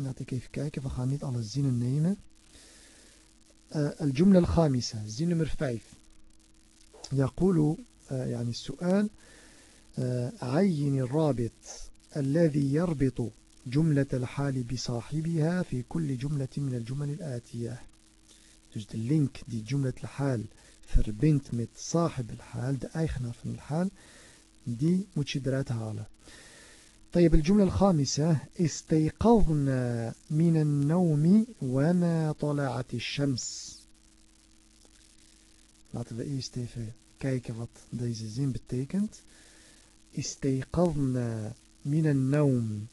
نعطي even kijken we gaan niet alle zinnen nemen آه، الجملة الخامسة zin nummer vijf. يقول يعني السؤال عين الرابط الذي يربط جملة الحال بصاحبها في كل جملة من الجمل الآتية. Dus de link die جملة الحال verbindt met صاحب الحال, de eigenaar van الحال, die moet je eruit halen. طيب الجملة الخامسة استيقظنا من النوم وما طلعت الشمس. Laten we eerst even kijken wat deze zin betekent. من النوم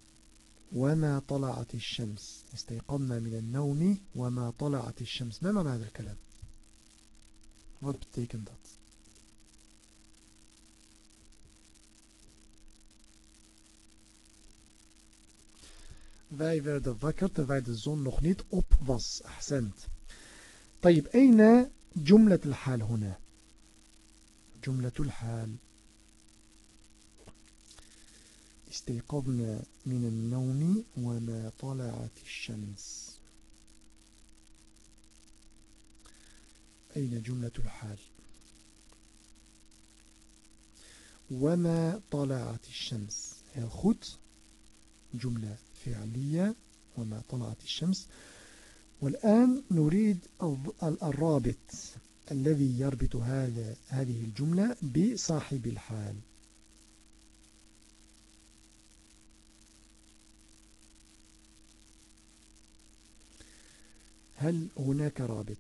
وما طلعت الشمس استيقظنا من النوم وما طلعت الشمس ما معنى هذا الكلام Wat betekent dat? Wij werden wakker terwijl de zon nog niet op was. Ahsend. طيب أين جملة الحال هنا جملة الحال. استيقظنا من النوم وما طلعت الشمس. أين جملة الحال؟ وما طلعت الشمس. heel جملة فعلية. وما طلعت الشمس. والآن نريد الرابط. الذي يربط هذا هذه الجملة بصاحب الحال. هل هناك رابط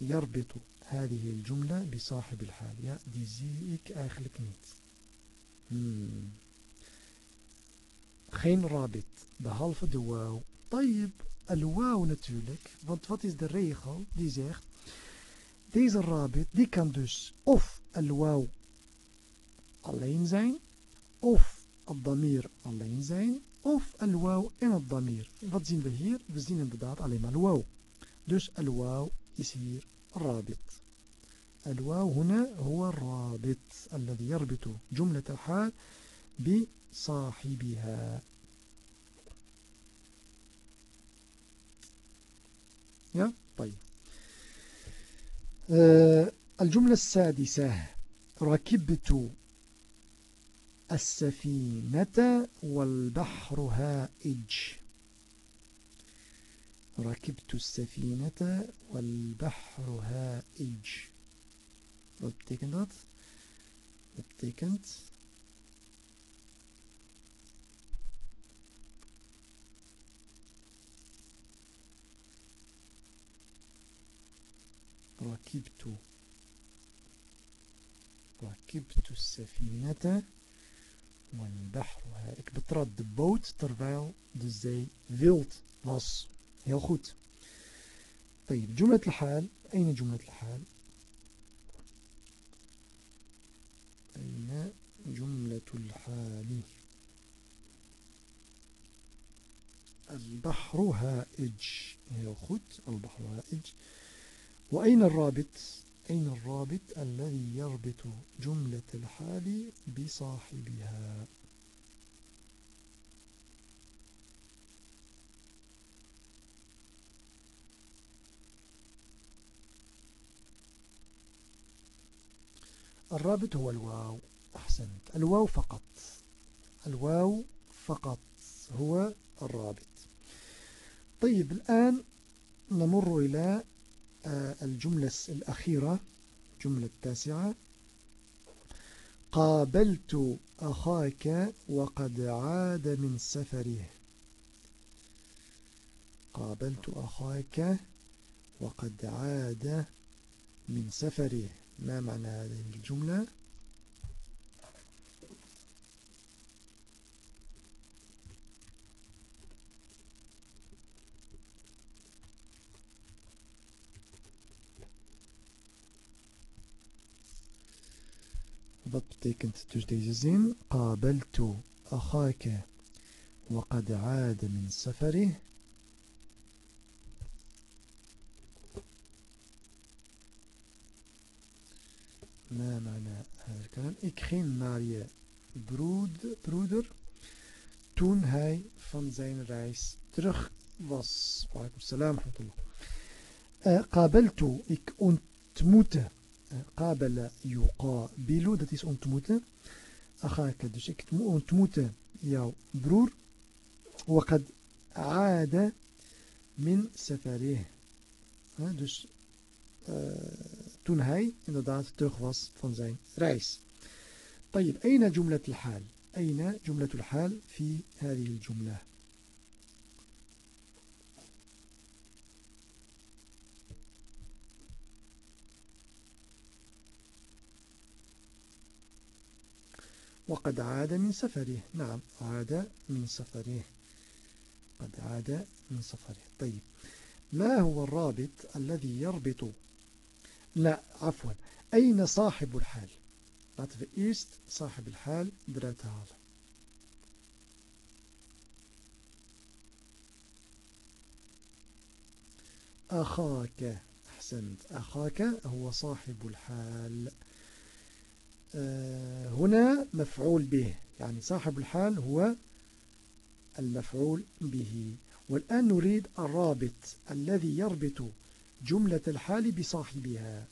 يربط هذه الجملة بصاحب الحال؟ ja die zie ik eigenlijk niet geen رابط. behalve de واو طيب الواو natuurlijk. want wat is de regel die deze رابط die kan dus of الواو alleen zijn of الضمير alleen zijn of الواو en الضمير wat zien we hier? we zien inderdaad alleen maar الواو dus الواو is hier رابط الواو هنا هو الرابط الذي يربط جملة الحال بصاحبها طيب آه الجملة السادسة. ركبت السفينة والبحر هائج. ركبت السفينة والبحر هائج. Wat betekent dat? Dat ركبت ركبت السفينة والبحر ik betrad de boot terwijl de zee wild was. Heel goed. طيب جملة الحال أين جملة الحال أين جملة الحال البحر هائج heel goed. البحر هائج وأين الرابط؟ أين الرابط الذي يربط جملة الحال بصاحبها؟ الرابط هو الواو. أحسنت. الواو فقط. الواو فقط هو الرابط. طيب الآن نمر إلى الجملة الأخيرة الجملة التاسعة. قابلت أخاك وقد عاد من سفره. قابلت أخاك وقد عاد من سفره. ما معنى هذه الجملة Wat betekent dus deze zin? قابلت أخاك وقد عاد من سفره ما معنى هذا الكلام ik ging naar je broed, broeder toen hij van zijn reis terug was. Walaikum salam. قابلت ik ontmoette قابل يقابل dat is ontmoeten أخاك dus ik ontmoette jouw broer وقد عاد من سفره dus uh, toen hij inderdaad terug was van zijn reis طيب أين جملة الحال أين جملة الحال في هذه الجملة وقد عاد من سفره. نعم عاد من سفره. قد عاد من سفره. طيب ما هو الرابط الذي يربط؟ لا عفوا. أين صاحب الحال؟ laten eerst صاحب الحال halen أخاك أحسنت. أخاك هو صاحب الحال. هنا مفعول به. يعني صاحب الحال هو المفعول به. والآن نريد الرابط الذي يربط جملة الحال بصاحبها.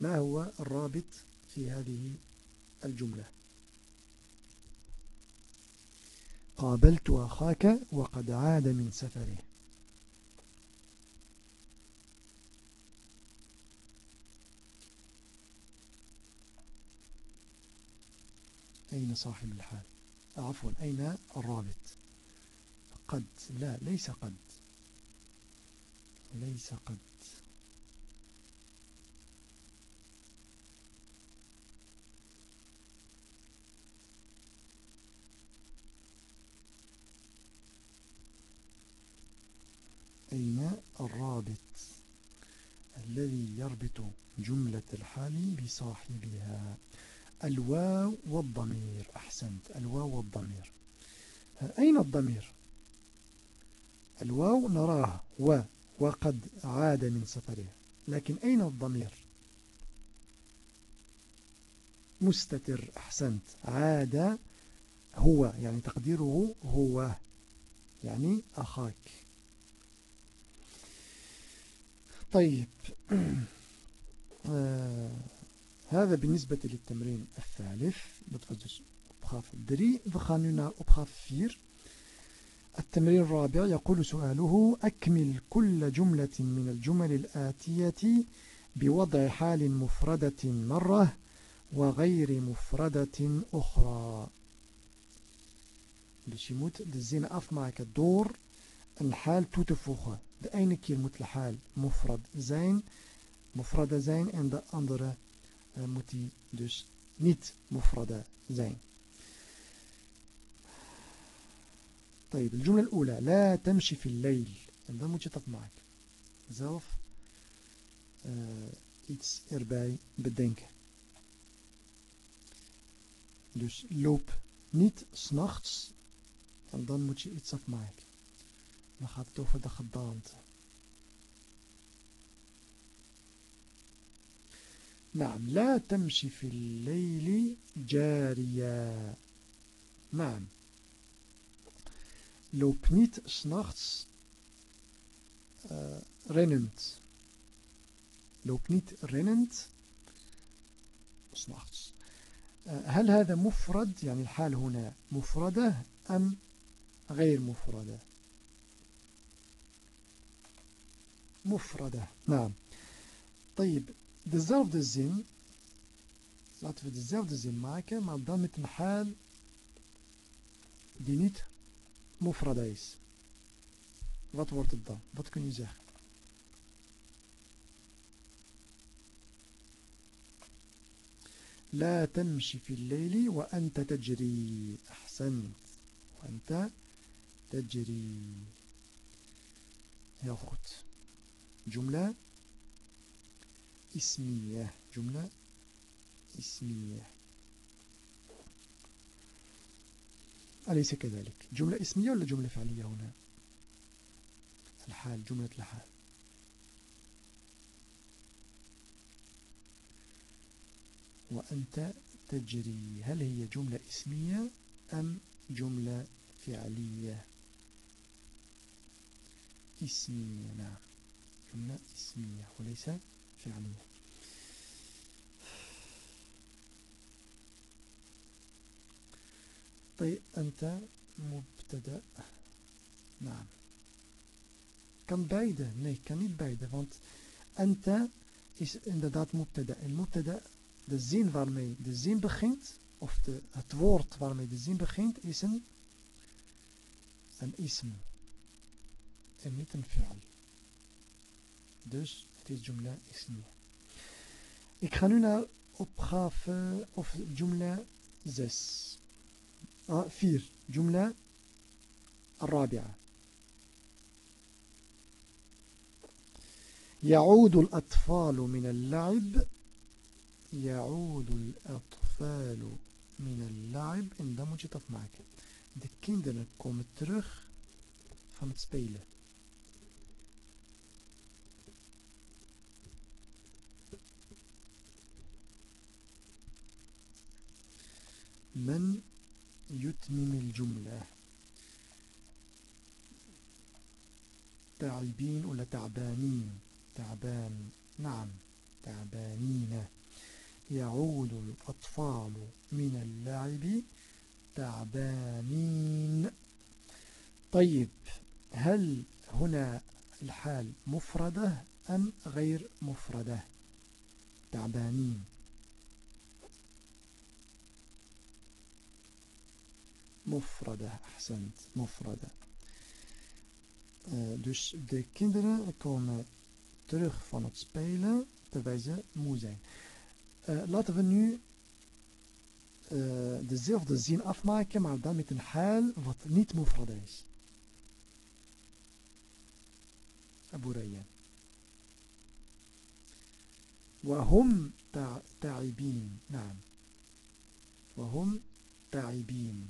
ما هو الرابط في هذه الجملة؟ قابلت أخاك وقد عاد من سفره. أين صاحب الحال؟ عفوا أين الرابط؟ قد لا ليس قد. ليس قد. أين الرابط الذي يربط جملة الحال بصاحبها؟ الواو والضمير. أحسنت. الواو والضمير. أين الضمير؟ الواو نراه و وقد عاد من سفره. لكن أين الضمير؟ مستتر. أحسنت. عاد هو يعني تقديره هو يعني أخاك. طيب. [CLEARS THROAT] آه هذا بالنسبة للتمرين الثالث بتفجر أبخاف دري فخانونا بخاف فير التمرين الرابع يقول سؤاله أكمل كل جملة من الجمل الآتية بوضع حال مفردة مرة وغير مفردة أخرى. Dus je moet de zin afmaken door een haal toe te voegen. De ene keer moet de uh, moet die dus niet mufrada zijn. طيب الجملة الأولى لا تمشي في الليل en dan moet je dat maken zelf uh, iets erbij bedenken dus loop niet s'nachts en dan moet je iets afmaken dan gaat het over de gedaante نعم لا تمشي في الليل جاريا نعم. loop niet s'nachts uh, rennend. Loop niet rennend s'nachts. هل هذا مفرد؟ يعني الحال هنا مفردة أم غير مفردة؟ مفردة. نعم. طيب dezelfde zin, laten we dezelfde zin maken, maar dan met een haal die niet mufrada is. Wat wordt het dan? Wat kun je zeggen? لا تمشي في الليل وأنت تجري أحسنت وأنت تجري heel goed جملة اسمية جملة اسمية. أليس كذلك؟ جملة اسمية ولا جملة فعلية هنا؟ الحال جملة الحال. وأنت تجري هل هي جملة اسمية أم جملة فعلية؟ اسمية نعم. جملة اسمية وليس فعلية طيب أنت مبتدأ نعم kan beide. Nee, kan niet beide. Want anta is inderdaad mubtada. En mubtada, de zin waarmee de zin begint, of de, het woord waarmee de zin begint, is een, een ism. En niet een fi'al. Dus het is jumla ismiya. Ik ga nu naar opgave of jumla 6. Ah, 4. Jumla الرابعة يعود الأطفال من اللعب يعود الأطفال من اللعب en dan moet je het afmaken. De kinderen komen terug van het spelen. من يتمم الجملة؟ تعبين ولا تعبانين؟ تعبان نعم تعبانين. يعود الأطفال من اللعب تعبانين. طيب هل هنا الحال مفردة أم غير مفردة؟ تعبانين. مفردة أحسنت مفردة Uh, dus de kinderen komen terug van het spelen terwijl ze moe zijn. Uh, laten we nu uh, dezelfde zin afmaken, maar dan met een haal wat niet mufrada is. Abu Rayyan. وهم تعبين نعم وهم تعبين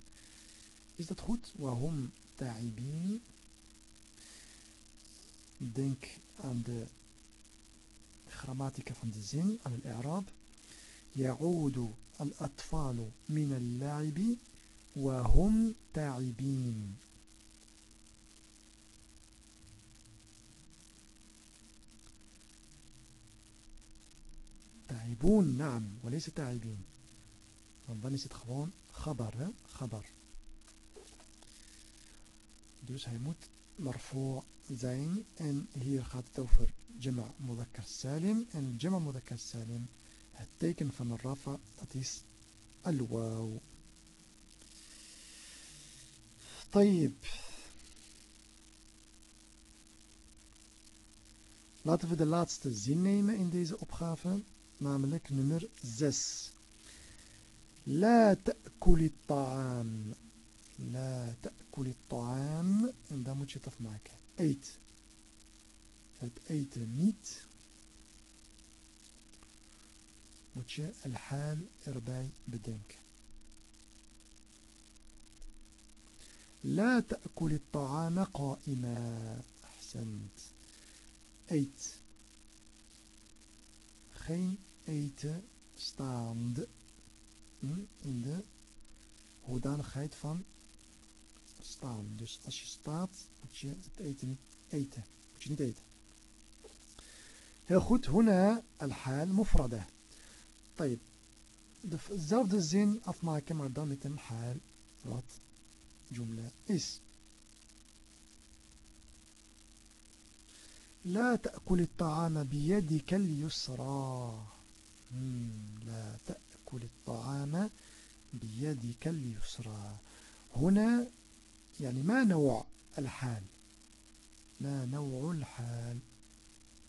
Is dat goed وهم تعبين denk aan de grammatica van de zin, aan het i'raab. يعود الأطفال من اللعب وهم تعبين تعبون نعم وليس تعبين dan is het gewoon خبر hè? خبر dus hij moet marfu zijn en hier gaat het over Jama Mudakkar Salim en Jama Mudakkar Salim het teken van rafa dat is al-waw طيب Laten we de laatste zin nemen in deze opgave, namelijk nummer 6. لا تأكل الطعام لا تأكل الطعام en dan moet je het afmaken. Eet. Het eten niet. Moet je al-haal erbij bedenken. لا تأكل الطعام قائما أحسنت eet geen eten staand in de hoedanigheid van staan. Dus als je staat, moet je het eten niet eten. Moet je niet eten. Heel goed. Huna al-haal mufrada. طيب. Dezelfde zin afmaken, maar dan met een haal wat jumla is. لا تأكل الطعام بيدك اليسرى لا تأكل الطعام بيدك اليسرى هنا يعني ما نوع الحال؟ ما نوع الحال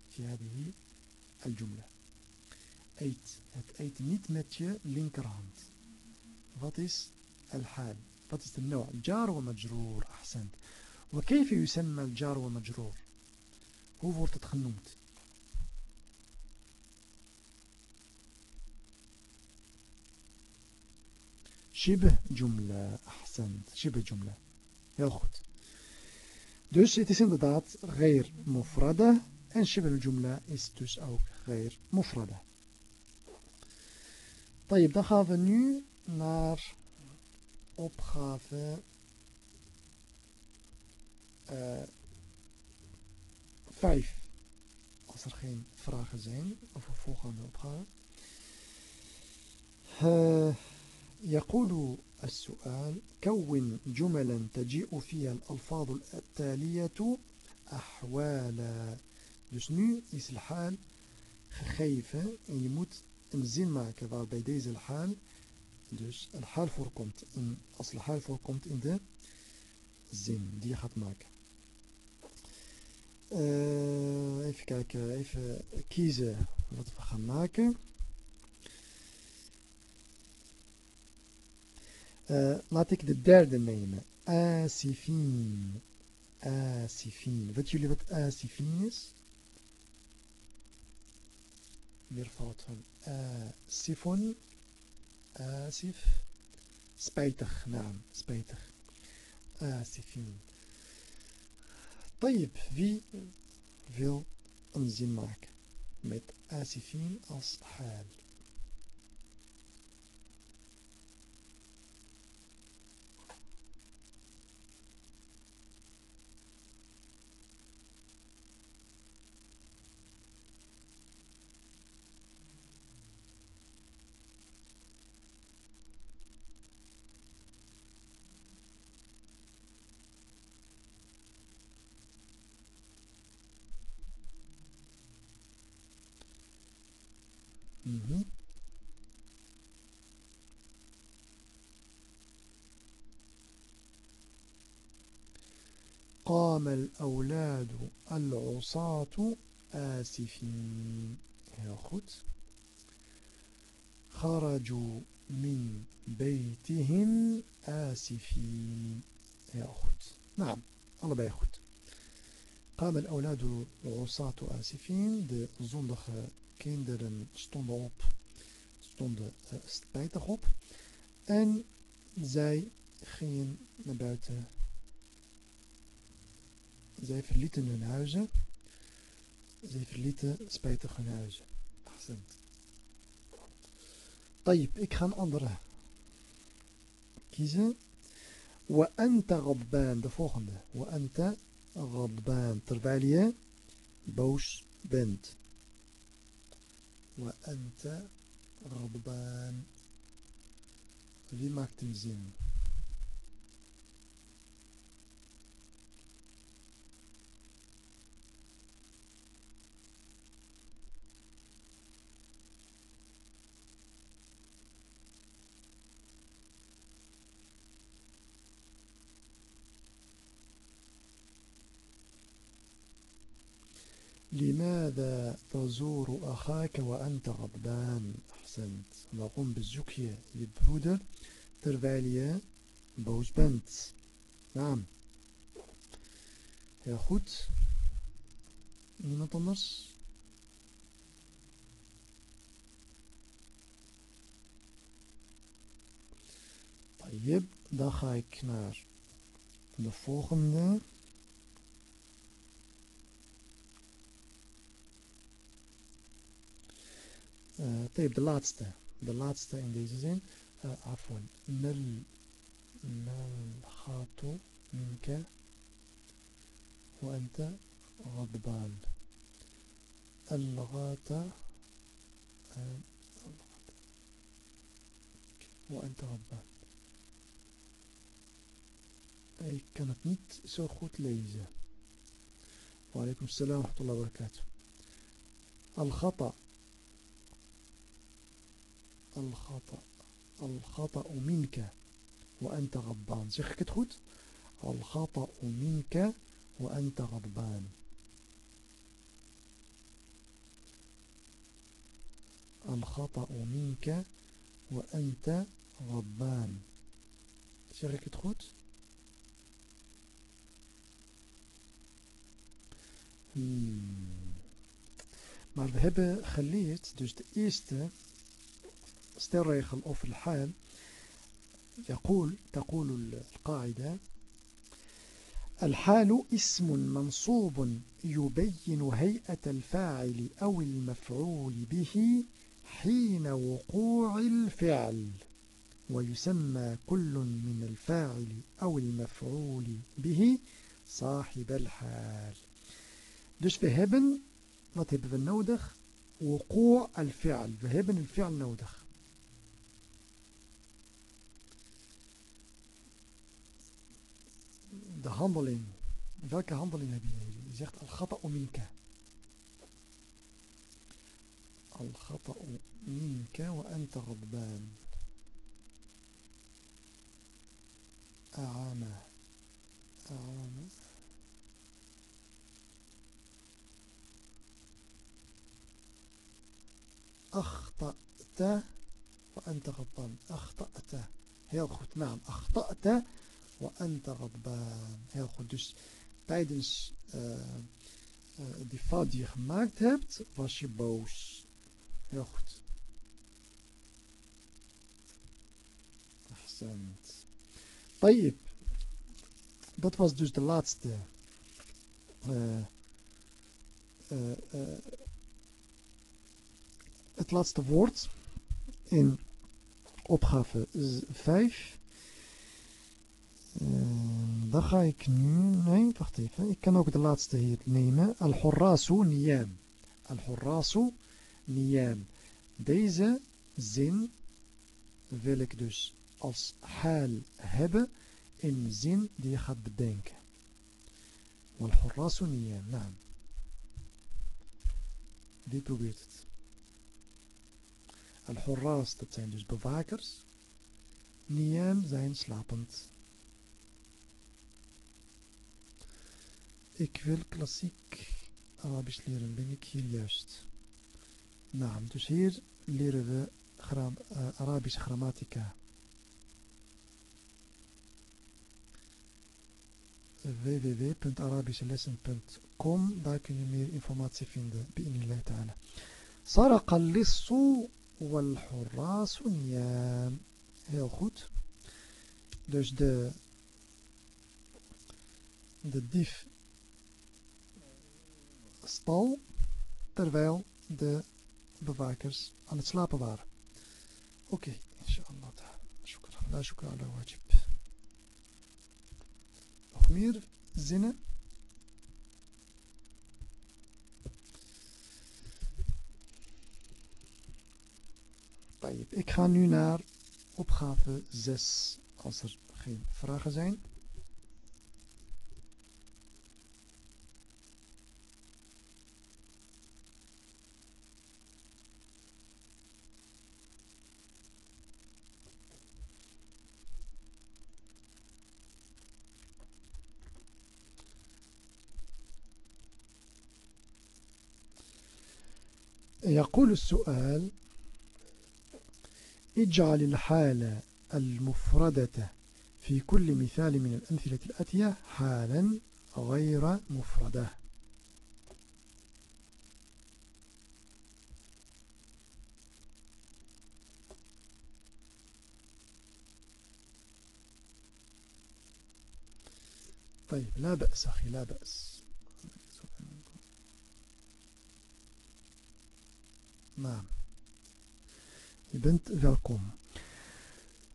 في هذه الجملة؟ Eet het eet niet met je linkerhand wat الحال؟ Wat is de نوع؟ جار ومجرور أحسنت. وكيف يسمى الجار ومجرور؟ hoe wordt het genoemd شبه جملة أحسنت. شبه جملة. Heel goed. Dus het is inderdaad غير مفردة en شبه الجملة is dus ook غير مفردة. طيب dan gaan we nu naar opgave uh, 5. Als er geen vragen zijn over volgende opgave. Uh, يقول السؤال كون جملا تجيء فيها الألفاظ التالية أحوالا Dus nu is haal gegeven en je moet een zin maken waarbij deze haal dus haal voorkomt. In, als haal voorkomt in de zin die je gaat maken. Uh, even kijken, even kiezen wat we gaan maken. Eh, laat ik de derde nemen. Asifin. Asifin. Weet jullie wat asifin is? Meervoud van asifon. Eh, Asif. Spijtig naam. Spijtig. Asifin. Tayyip. Wie wil een zin maken met asifin als haal? قام الأولاد العصاة آسفين. إيه ياخد خرجوا من بيتهم آسفين. إيه ياخد نعم الله بياخد قام الأولاد العصاة آسفين دي زندخ كيندرن ستوند أوب آه، ستوند أستبيتخ أوب أن زي خين نباته Zij verlieten hun huizen. Zij verlieten spijtig hun huizen. Ahsend. Tayyip, ik ga een andere kiezen. Wa anta ghadbaan, de volgende. Wa anta ghadbaan, terwijl je boos bent. Wa anta ghadbaan. Wie maakt hem zin? لماذا تزور أخاك وأنت غضبان؟ أحسنت. لقم بالزكية لبرودة ترفاليا بوز بنت. نعم. يا خد من طمس طيب دخاك نار. De volgende طيب de laatste de laatste in عفوا نل نلخط منك وأنت غضبان الغات وأنت غضبان Ik kan het niet zo goed. Wa alaikum salam wa rahmatullahi wa Al-Khata الخطأ الخطأ منك وأنت غضبان zeg ik het goed الخطأ منك وأنت غضبان الخطأ منك وأنت غضبان zeg ik het goed hmm. maar we hebben geleerd dus de eerste ستريخ في الحال يقول تقول القاعدة الحال اسم منصوب يبين هيئة الفاعل أو المفعول به حين وقوع الفعل ويسمى كل من الفاعل أو المفعول به صاحب الحال Dus we hebben, wat? وقوع الفعل. We fi'al nodig. De handeling. Welke handeling heb je hier? Je zegt al-ghata'u minka. Al-ghata'u minka wa anta ghadban. أعانى أعانى أخطأت وأنت غضبان أخطأت heel naam أخطأت Wa anta Heel goed. Dus tijdens eh, eh, die fout die je gemaakt hebt, was je boos. Heel goed. Ahsend. Tayyip. Dat was dus de laatste uh, uh, het laatste woord in opgave 5. Dan ga ik nu nee wacht even ik kan ook de laatste hier nemen al-hurrasu niyam al-hurrasu niyam deze zin wil ik dus als haal hebben in zin die je gaat bedenken. Wal-hurrasu niyam. Naam. Wie probeert het? Al-hurras, dat zijn dus bewakers. Niyam zijn slapend. Ik wil klassiek Arabisch leren. Ben ik hier juist? Naam. Dus hier leren we gram, uh, Arabische grammatica. www.arabischelessen.com daar kun je meer informatie vinden بإذن ta'ala سرق اللص والحراس نيام heel goed dus de de dief stal terwijl de bewakers aan het slapen waren oké okay. inshallah shukran la shukran ala wajib nog meer zinnen? Ik ga nu naar opgave 6 als er geen vragen zijn. يقول السؤال اجعل الحالة المفردة في كل مثال من الأمثلة الأتية حالا غير مفردة. طيب لا بأس أخي لا بأس. Naam. Je bent welkom.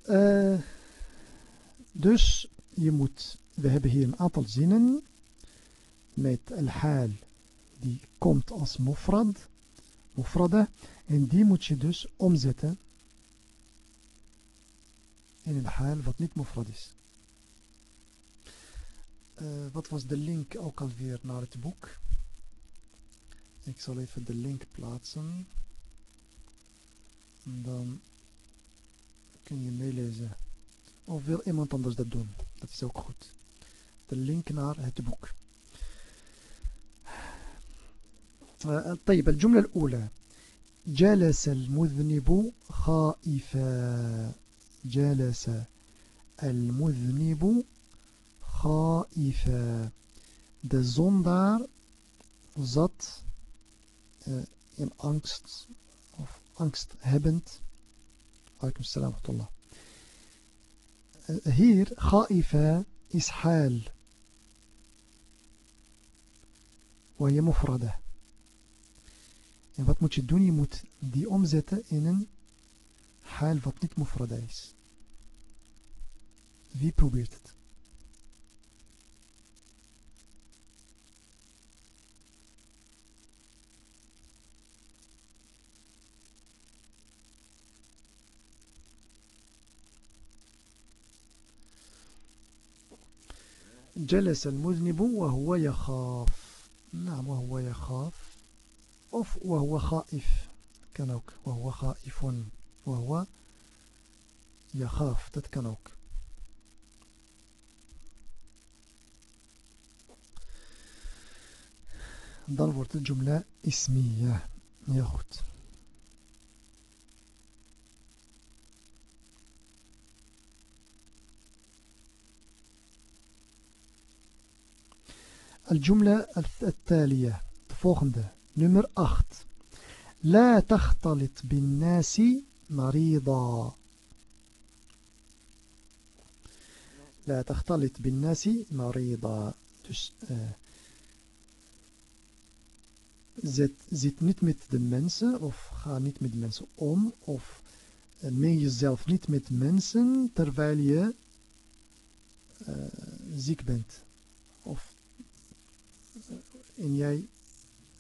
Uh, dus je moet, we hebben hier een aantal zinnen met al-haal die komt als mufrad, mufrada en die moet je dus omzetten in een haal wat niet mufrad is. Uh, wat was de link ook alweer naar het boek? Ik zal even de link plaatsen dan kun je meelezen. Of wil iemand anders dat doen? Dat is ook goed. De link naar het boek. طيب الجملة الأولى جلس المذنب خائفا جلس المذنب خائفا de zondaar zat uh, in angst angsthebbend. Alaikum salam wa Hier, khaifa is haal. وهي مفردة en wat moet je doen? Je moet die omzetten in een haal wat niet mufrada is Wie probeert het? جلس المذنب وهو يخاف. نعم وهو يخاف. of وهو خائف. ook وهو خائف. وهو يخاف. dat kan ook dan wordt de jumla ismiya goed الجملة التالية volgende nummer 8 لا تختلط بالناس مريضا لا تختلط بالناس مريضا dus uh, zit, zit niet met de mensen of ga niet met mensen om of uh, meen jezelf niet met mensen terwijl je uh, ziek bent of en jij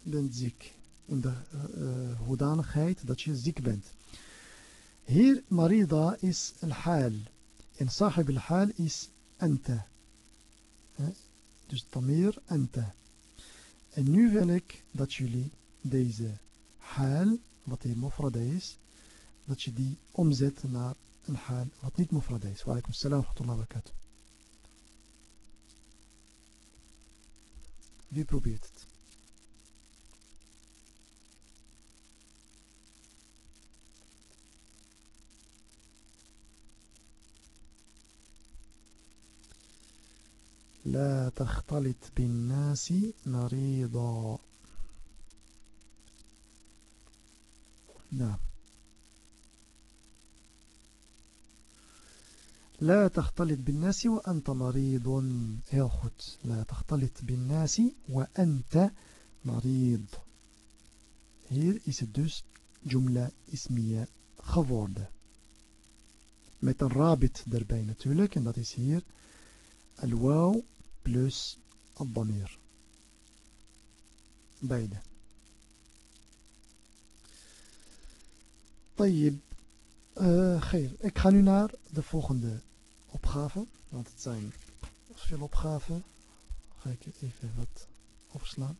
bent ziek. In de uh, hoedanigheid dat je ziek bent. Hier marida is al-hal. En sahib al-hal is anta. Dus tamir anta. En nu wil ik dat jullie deze hal, wat hier mufrada is, dat je die omzet naar een hal wat niet mufrada is. Wa alaikum salam wa rahmatullahi wa barakatuh. Wie probeert het? لا تختلط بالناس مريضا نعم لا تختلط بالناس وأنت مريض heel goed لا تختلط بالناس وأنت مريض hier is het dus jumla ismiya geworden met een rabit erbij natuurlijk en dat is hier al-waw plus al-damir beide طيب uh, خير ik ga nu naar de volgende opgaven, want het zijn veel opgaven. Ga ik even wat opslaan.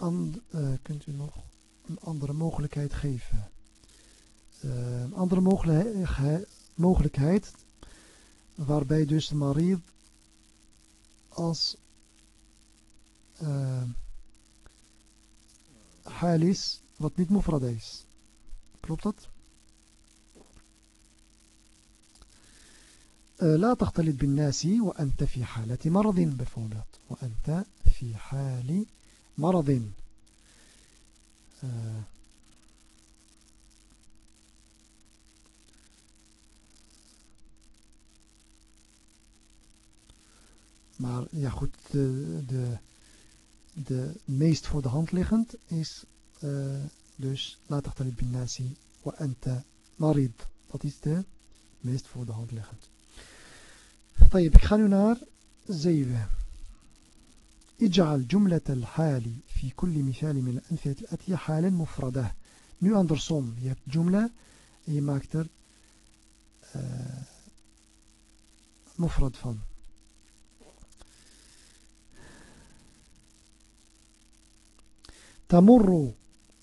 Uh, kunt u nog een andere mogelijkheid geven? Uh, een andere mogelijkheid, mogelijkheid waarbij dus de marie als halis wat niet mufrada is. Klopt dat? لا تختلط بالناس وأنت في حالة مرض بفولات وأنت في حال مرض مار ياخد ده de meest voor de hand liggend is uh, dus la takhtalib bin nasi wa anta marid. Dat is de meest voor de hand liggend. طيب ik ga nu naar 7 اجعل جملة الحال في كل مثال من الأمثلة الأتية حالا مفردة nu andersom je hebt jumla en je maakt er uh, mufrad van تمر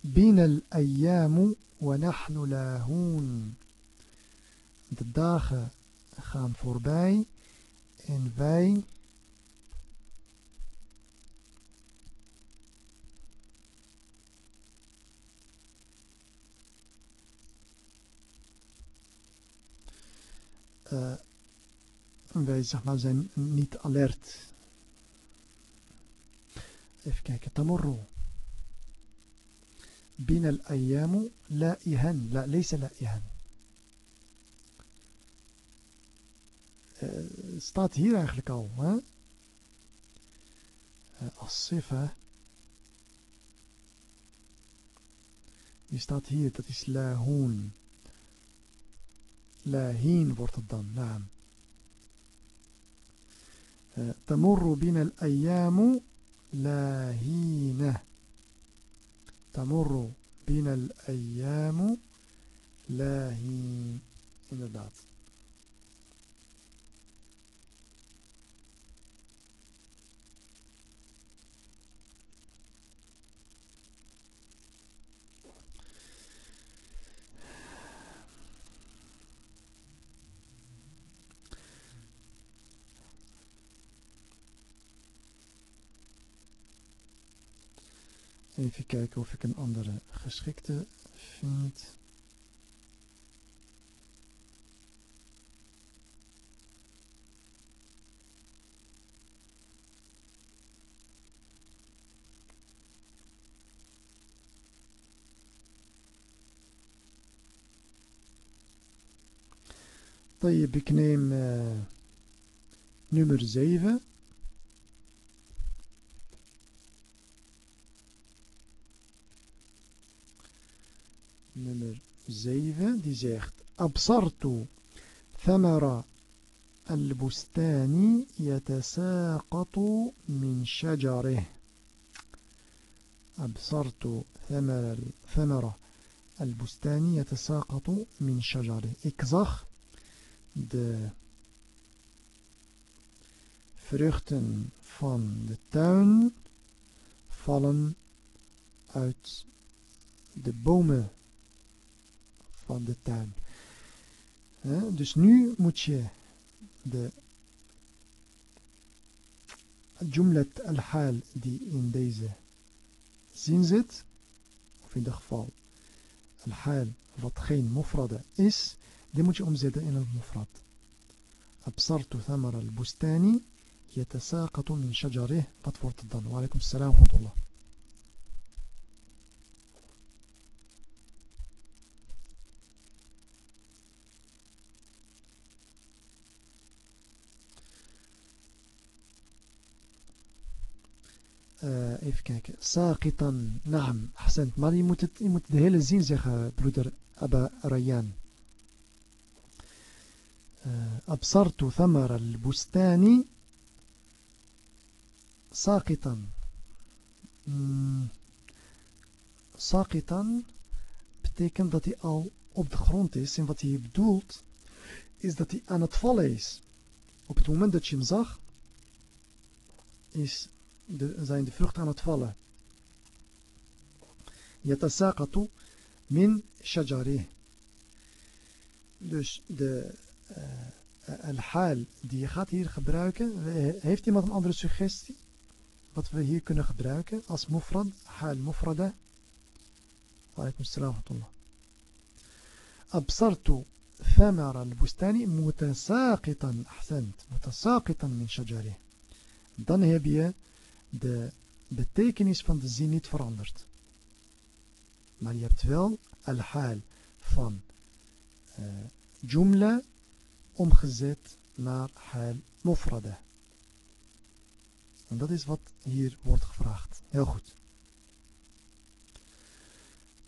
بنا الأيام ونحن لاهون De dagen gaan voorbij en wij uh, wij zeg maar, zijn niet alert. Even kijken, tamorro. بنا الأيام لائها لا ليس لائها staat hier eigenlijk al hè? als sifa Die staat hier, dat is lahoen. Laheen wordt het dan, naam. تمر بنا الأيام لاهينة تمر بنا الأيام لاهين. Inderdaad Even kijken of ik een andere geschikte vind. طيب ik neem uh, nummer 7 nummer 7 die zegt أبصرت ثمر البستان يتساقط من شجره. أبصرت ثمر ثمر البستان يتساقط من شجره. ik zag de vruchten van de tuin vallen uit de bomen. Van de tuin. dus nu moet je de jumlat al-hal die in deze zin zit, of in dit geval al-hal wat geen mufrada is, die moet je omzetten in een mufrad. أبصرت ثمر البستان يتساقط من شجره wat wordt het dan? Wa alaikum salam Uh, even kijken. Saqitan, naam, accent. Maar je moet, het, je moet de hele zin zeggen, broeder Abba Rayyan. أبصرت ثمر البستان ساقطا ساقطا betekent dat hij al op de grond is en wat hij bedoelt is dat hij aan het vallen is op het moment dat je hem zag is de, zijn de vruchten aan het vallen yatasaqatu min shajari dus de uh, al-hal die je gaat hier gebruiken. Heeft iemand een andere suggestie? Wat we hier kunnen gebruiken als mufrad, hal mufrada. Walaikum salam wa أبصرت ثمر البستان متساقطا أحسنت متساقطا من شجره dan heb je de betekenis van de zin niet veranderd maar je hebt wel al-hal van uh, jumla omgezet naar hal mufrada. En dat is wat hier wordt gevraagd. Heel goed.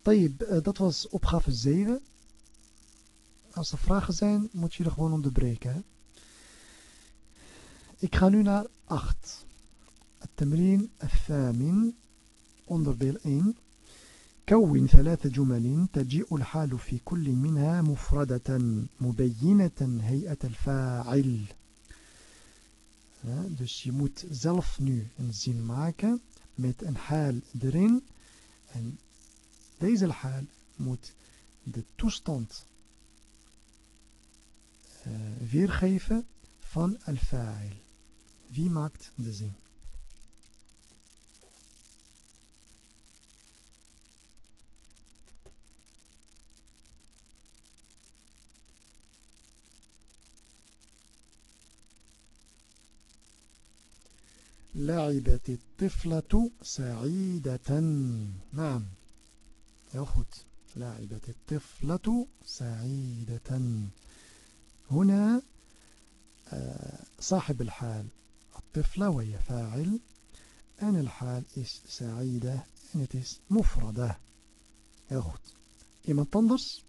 Tayyib, eh, dat was opgave 7. Als er vragen zijn, moet je er gewoon onderbreken. Hè? Ik ga nu naar 8. التمرين الثامن انظر بيل إن كون ثلاث جمل تجيء الحال في كل منها مفردة مبينة هيئة الفاعل dus je moet zelf nu een zin maken een حال daarin en deze الحال moet de toestand uh, eh, weergeven van al-fa'il. Wie maakt de zin? لعبت الطفلة سعيدة. نعم. heel goed لعبت الطفلة سعيدة. هنا صاحب الحال الطفلة وهي فاعل. en الحال is سعيدة. en het مفردة. Heel goed. Iemand anders?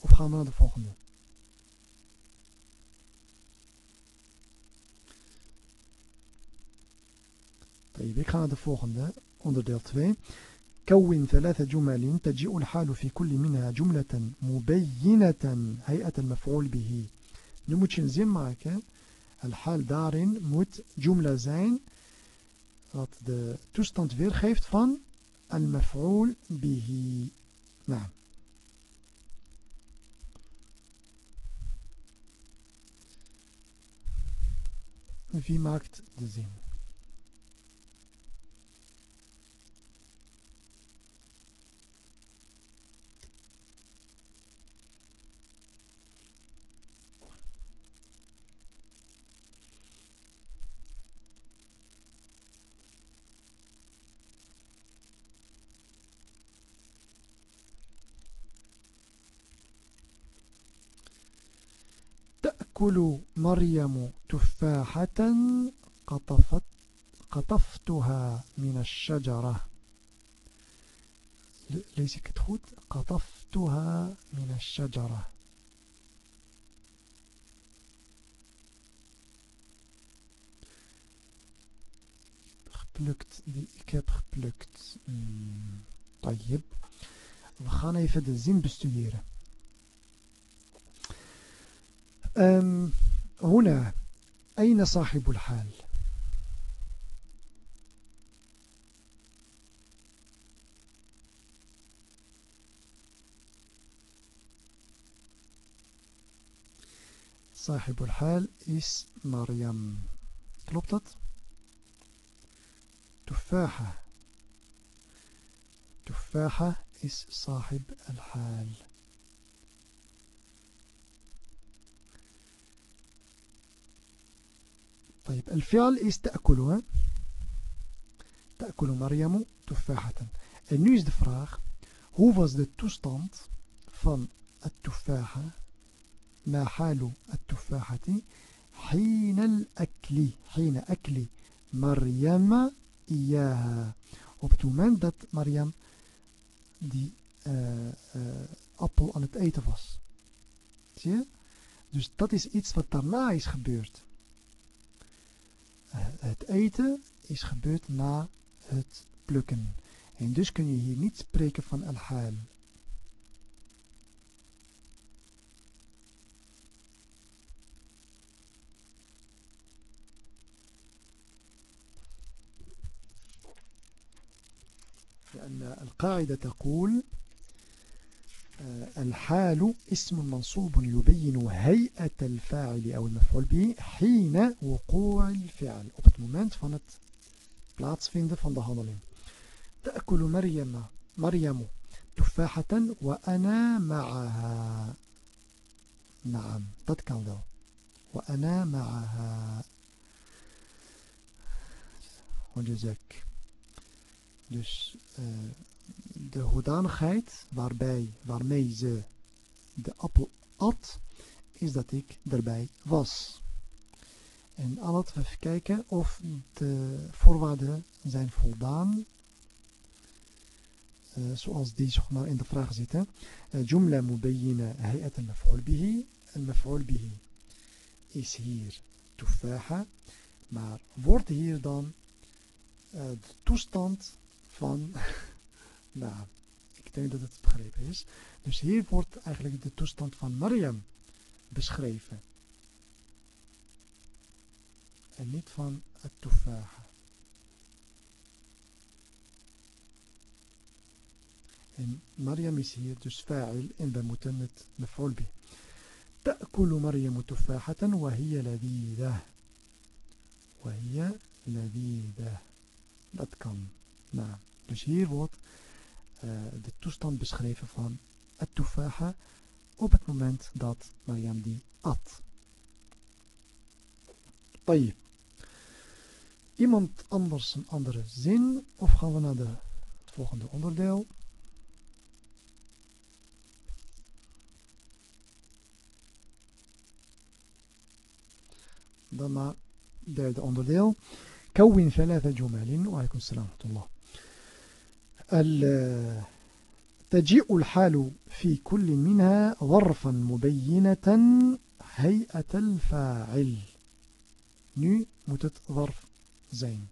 Of gaan? طيب ik ga naar de volgende onderdeel 2 كون ثلاث جمل تجيء الحال في كل منها جملة مبينة هيئة المفعول به nu moet je een zin maken الحال daarin moet jumla zijn wat de toestand weergeeft van المفعول به نعم Wie maakt de zin? تأكل مريم تفاحة قطفت قطفتها من الشجرة ليس كتخوت قطفتها من الشجرة geplukt die ik heb geplukt. طيب. We gaan even de zin bestuderen. هنا أين صاحب الحال؟ صاحب الحال is مريم. klopt تفاحة. تفاحة is صاحب الحال. طيب الفعل is تأكل تأكل مريم تفاحة en nu is de vraag hoe was de toestand van التفاحة ما حال التفاحة حين الأكل حين أكل مريم إياها op het moment dat Mariam die uh, uh, appel aan het eten was. Zie je? Dus dat is iets wat daarna is gebeurd. het eten is gebeurd na het plukken. En dus kun je hier niet spreken van al-hal. لأن القاعدة تقول الحال اسم منصوب يبين هيئة الفاعل أو المفعول به حين وقوع الفعل. Op het moment van het plaatsvinden van تأكل مريم مريم تفاحة وأنا معها. نعم dat kan وأنا معها. وجزاك uh, de hoedanigheid waarbij, waarmee ze de appel at, is dat ik erbij was. En al we even kijken of de voorwaarden zijn voldaan. Uh, zoals die zeg in de vraag zitten. Jumla mubayyina hayat al-maf'ul bihi. Al-maf'ul bihi is hier tufaha. Maar wordt hier dan uh, de toestand van Nou, ik denk dat het begrepen is. Dus hier wordt eigenlijk de toestand van Maryam beschreven. En niet van het tufaha. En Maryam is hier dus fa'il en we moeten het mef'ul bi. تأكل مريم تفاحة وهي لذيذة وهي لذيذة dat kan nou dus hier wordt uh, de toestand beschreven van het tufaha op het moment dat Mariam die at. طيب. Iemand anders een andere zin of gaan we naar de, het volgende onderdeel? Dan maar derde onderdeel. كون ثلاث جمل وعليكم السلام ورحمة الله تجيء الحال في كل منها ظرفا مبينة هيئة الفاعل. نو متت ظرف زين.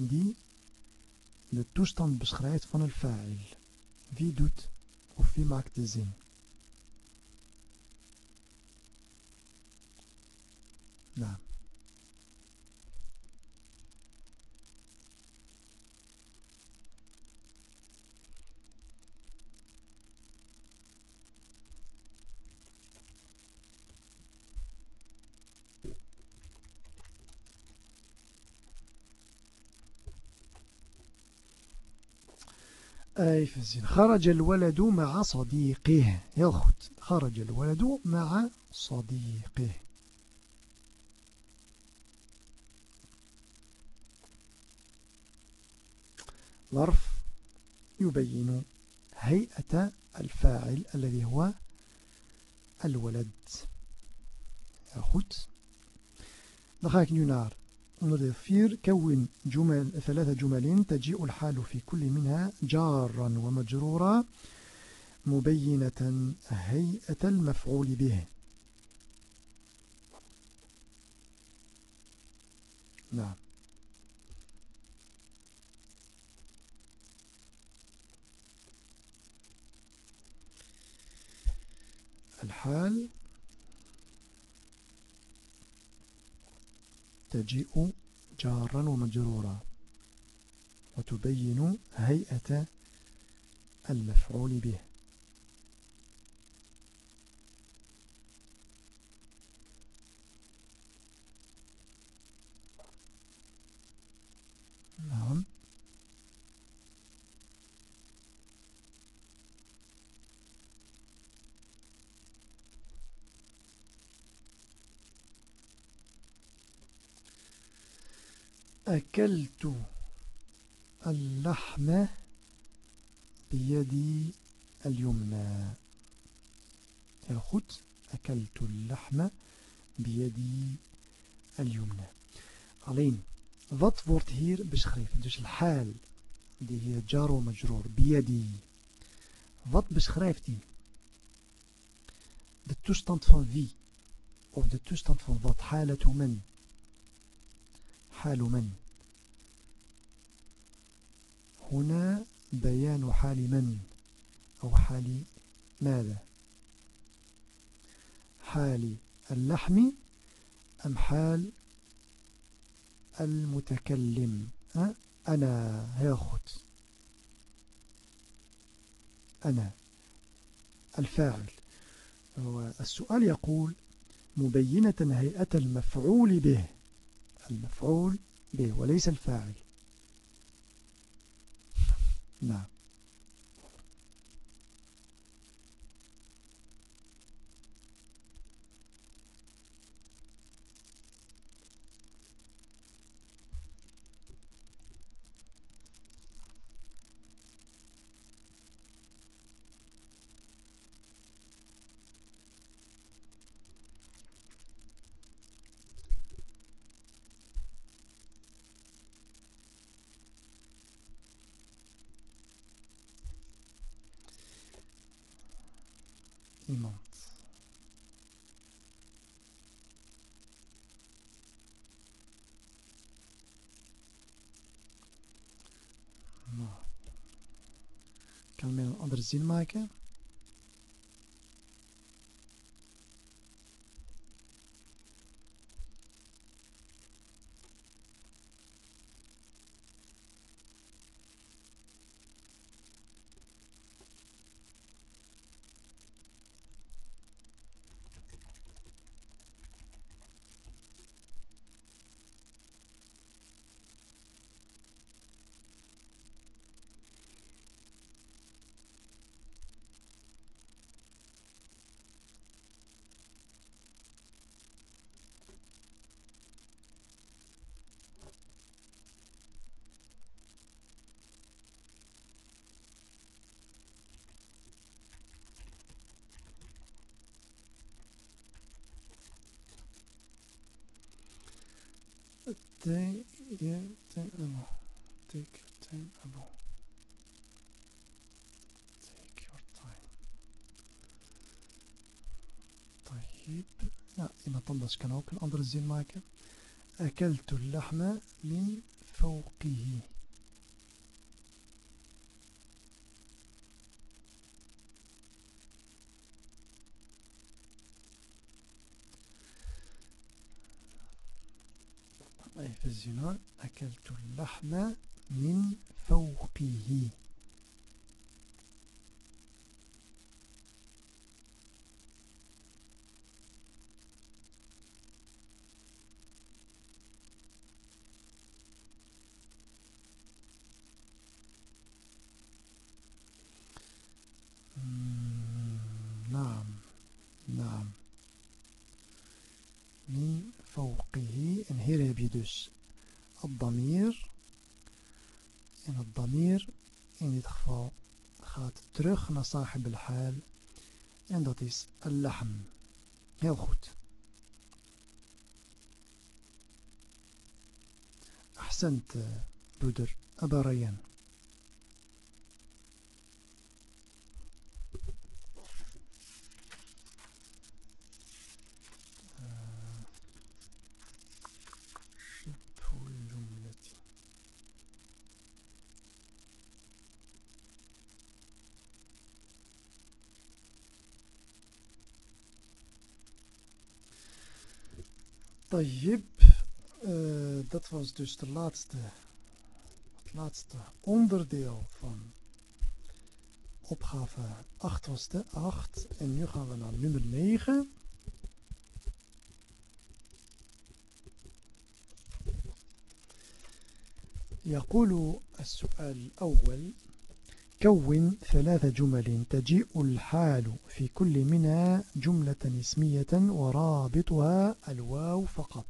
دي للتوستان بشخرايت فن الفاعل في دوت وفي ماكت الزين Zien. خرج الولد مع صديقه. Goed. خرج الولد مع صديقه. ظرف يبين هيئة الفاعل الذي هو الولد. Heel goed. Dan ga ik nu naar onderdeel 4 كون جمل ثلاثة جمل تجيء الحال في كل منها جارا ومجرورا مبينة هيئة المفعول به نعم الحال تجيء جارا ومجرورا وتبين هيئة المفعول به نعم أكلت اللحم بيدي اليمنى heel goed أكلت اللحم بيدي اليمنى alleen wat wordt hier beschreven dus الحال die hier jar و majroor بيدي wat beschrijft hij de toestand van wie of de toestand van wat حالة من حال من هنا بيان حال من؟ أو حال ماذا؟ حال اللحم أم حال المتكلم؟ أنا هاخد أنا الفاعل. السؤال يقول مبينة هيئة المفعول به. المفعول به وليس الفاعل. نعم zin maken? Anders kan ook een andere zin maken أكلت اللحم من فوقه Even zien hoor. أكلت اللحم من فوقه نعم نعم من فوقه en hier heb je dus الضمير en het damir in dit geval gaat terug naar sahib al-hal en dat is al-lahm heel goed أحسنت broeder أبا Tayyip, uh, dat was dus de laatste, het laatste onderdeel van opgave 8 was de 8 en nu gaan we naar nummer 9. يقول السؤال الأول كون ثلاث جمل تجيء الحال في كل منها جملة اسمية ورابطها الواو فقط.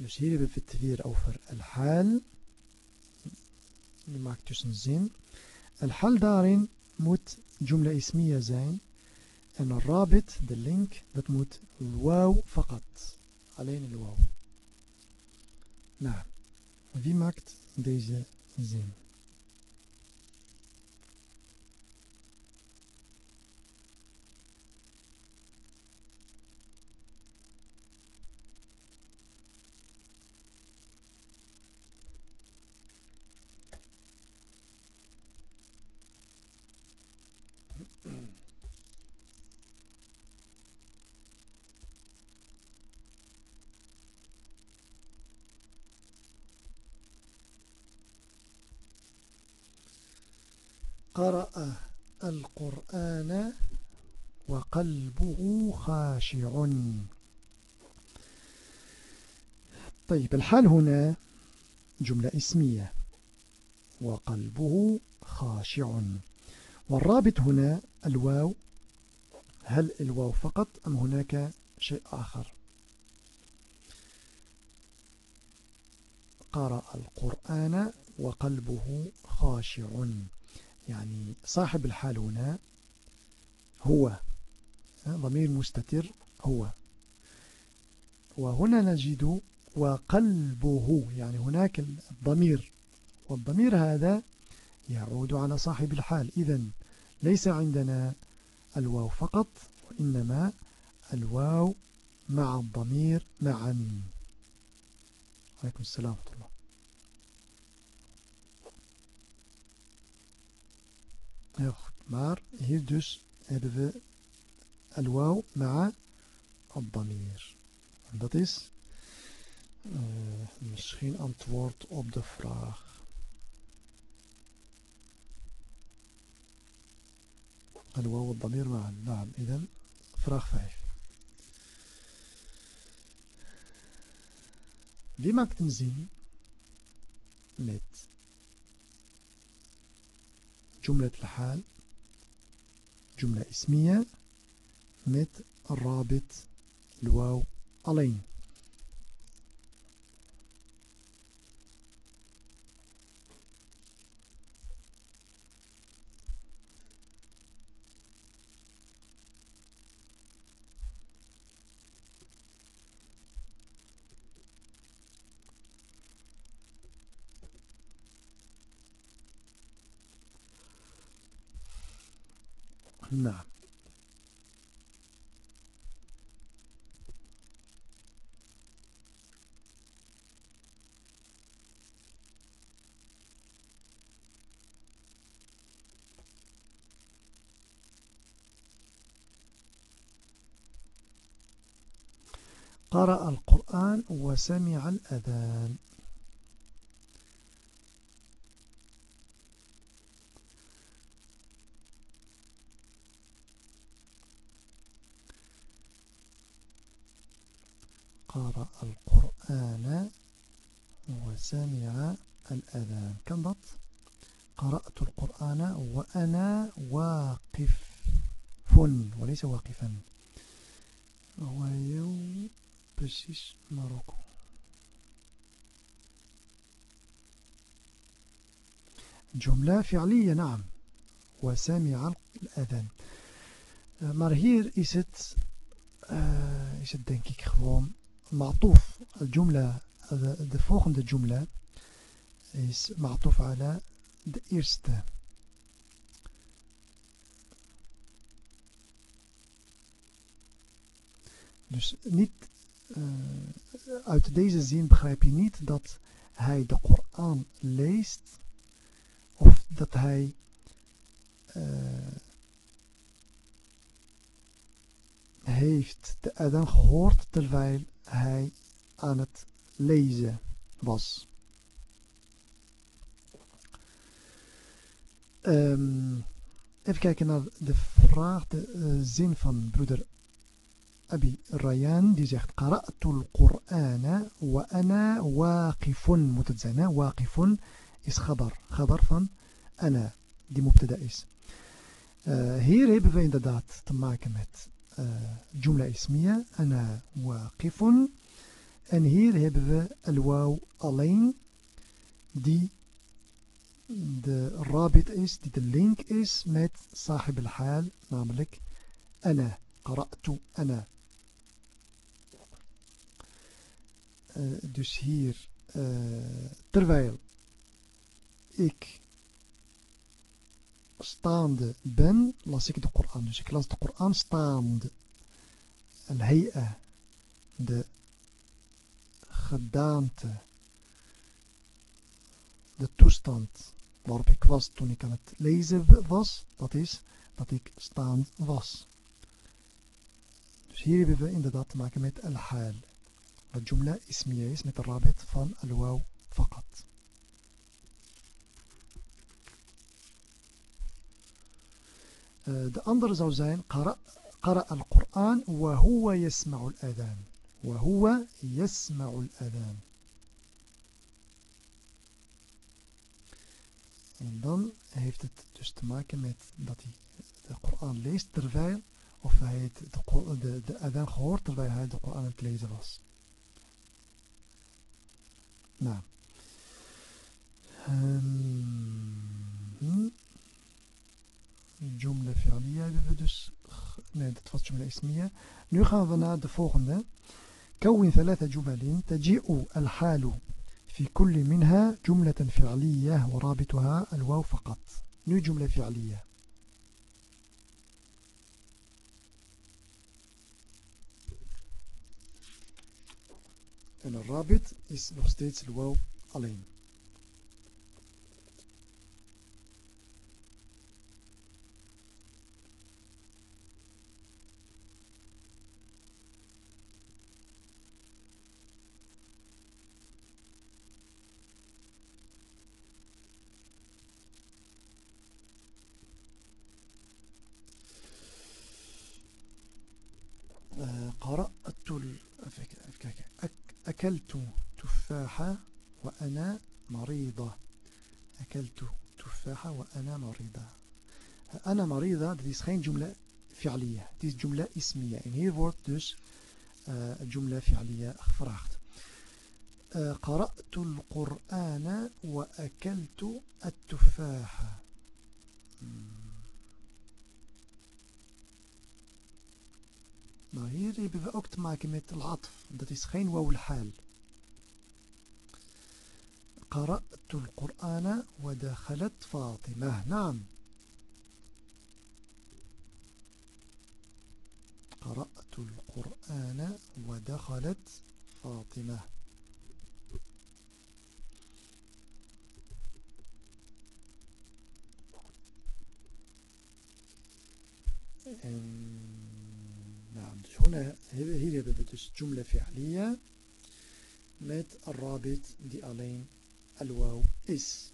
يشير في التفير أوفر. الحال لماك تشن زين. الحال دارين موت جملة اسمية زين. أن الرابط the link موت الواو فقط. علينا الواو. نعم. في ماكت ديزي زين. خاشع طيب الحال هنا جملة اسمية وقلبه خاشع. والرابط هنا الواو هل الواو فقط أم هناك شيء آخر؟ قرأ القرآن وقلبه خاشع. يعني صاحب الحال هنا هو ضمير مستتر. هو. وهنا نجد وقلبه يعني هناك الضمير والضمير هذا يعود على صاحب الحال. إذا ليس عندنا الواو فقط وإنما الواو مع الضمير معا. عليكم السلام ورحمة الله. Maar hier dus hebben we al-waw ma'a al-damir. En dat is uh, misschien antwoord op de. Al-waw al-damir ma'a. Naam. Idan, vraag 5. Wie maakt een zin جملة الحال جملة اسمية met الرابط الواو alleen نعم قرأ القرآن وسمع الأذان. fi'liya naam. Wa sami'a al-adhan. Maar hier is het, is het denk ik gewoon ma'tuf. Al-jumla, de, volgende jumla is ma'tuf de eerste. Dus niet, uh, uit deze zin begrijp je niet dat hij de Koran leest dat hij uh, heeft de adem gehoord terwijl hij aan het lezen was. Um, even kijken naar de vraag, de uh, zin van broeder Qara'tul Qur'ana wa ana waqifun moet het zijn. Hè? Waqifun is khabar. Khabar van ana die mubtada is. Uh, hier hebben we inderdaad te maken met uh, jumla ismiya. Ana waqifun. En hier hebben we al-waw alleen die de rabit is, die de link is met sahib al-hal, namelijk ana. Qara'tu ana. uh, dus hier, uh, terwijl ik staande ben, las ik de Koran. Dus ik las de Koran staande. Al-Hay'a, de gedaante, de toestand waarop ik was toen ik aan het lezen was, dat is dat ik staand was. Dus hier hebben we inderdaad te maken met al-hal. wat jumla ismiya is met de rabit van al-waw faqat. De andere zou zijn قرأ القرآن وهو يسمع الأذان وهو يسمع الأذان En dan heeft het dus te maken met dat hij de Koran leest terwijl, of hij heeft de, de, de adhan gehoord terwijl hij de Koran aan het lezen was. Nou. Um, جملة فعلية. نحن كون ثلاثة جمل تجيء الحال في كل منها جملة فعلية ورابطها الواو فقط. نو جملة فعلية. الرابط een rabbit الواو علينا. أكلت تفاحة وأنا مريضة. أكلت تفاحة وأنا مريضة. أنا مريضة dat is جملة فعلية. is جملة اسمية. en hier wordt dus uh, جملة فعلية gevraagd uh, قرأت القرآن وأكلت التفاحة Nou, hier hebben we ook te maken met al-atf. Dat is geen wawul haal. قرأت القرآن ودخلت فاطمة نعم القرآن ودخلت فاطمة En, dus hier hebben we dus jumla fi'liya met rabit die alleen al-waw is.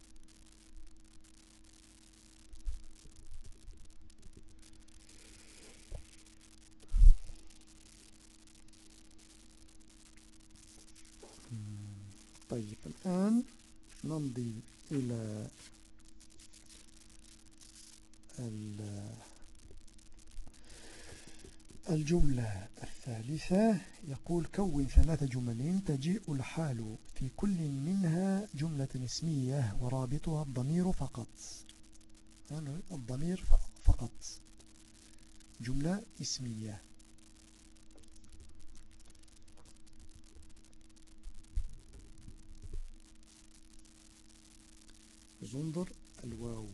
طيب الآن نمضي إلى الجملة الثالثة يقول كون ثلاث جمل تجيء الحال في كل منها جملة اسمية ورابطها الضمير فقط. الضمير فقط. جملة اسمية. zonder الواو.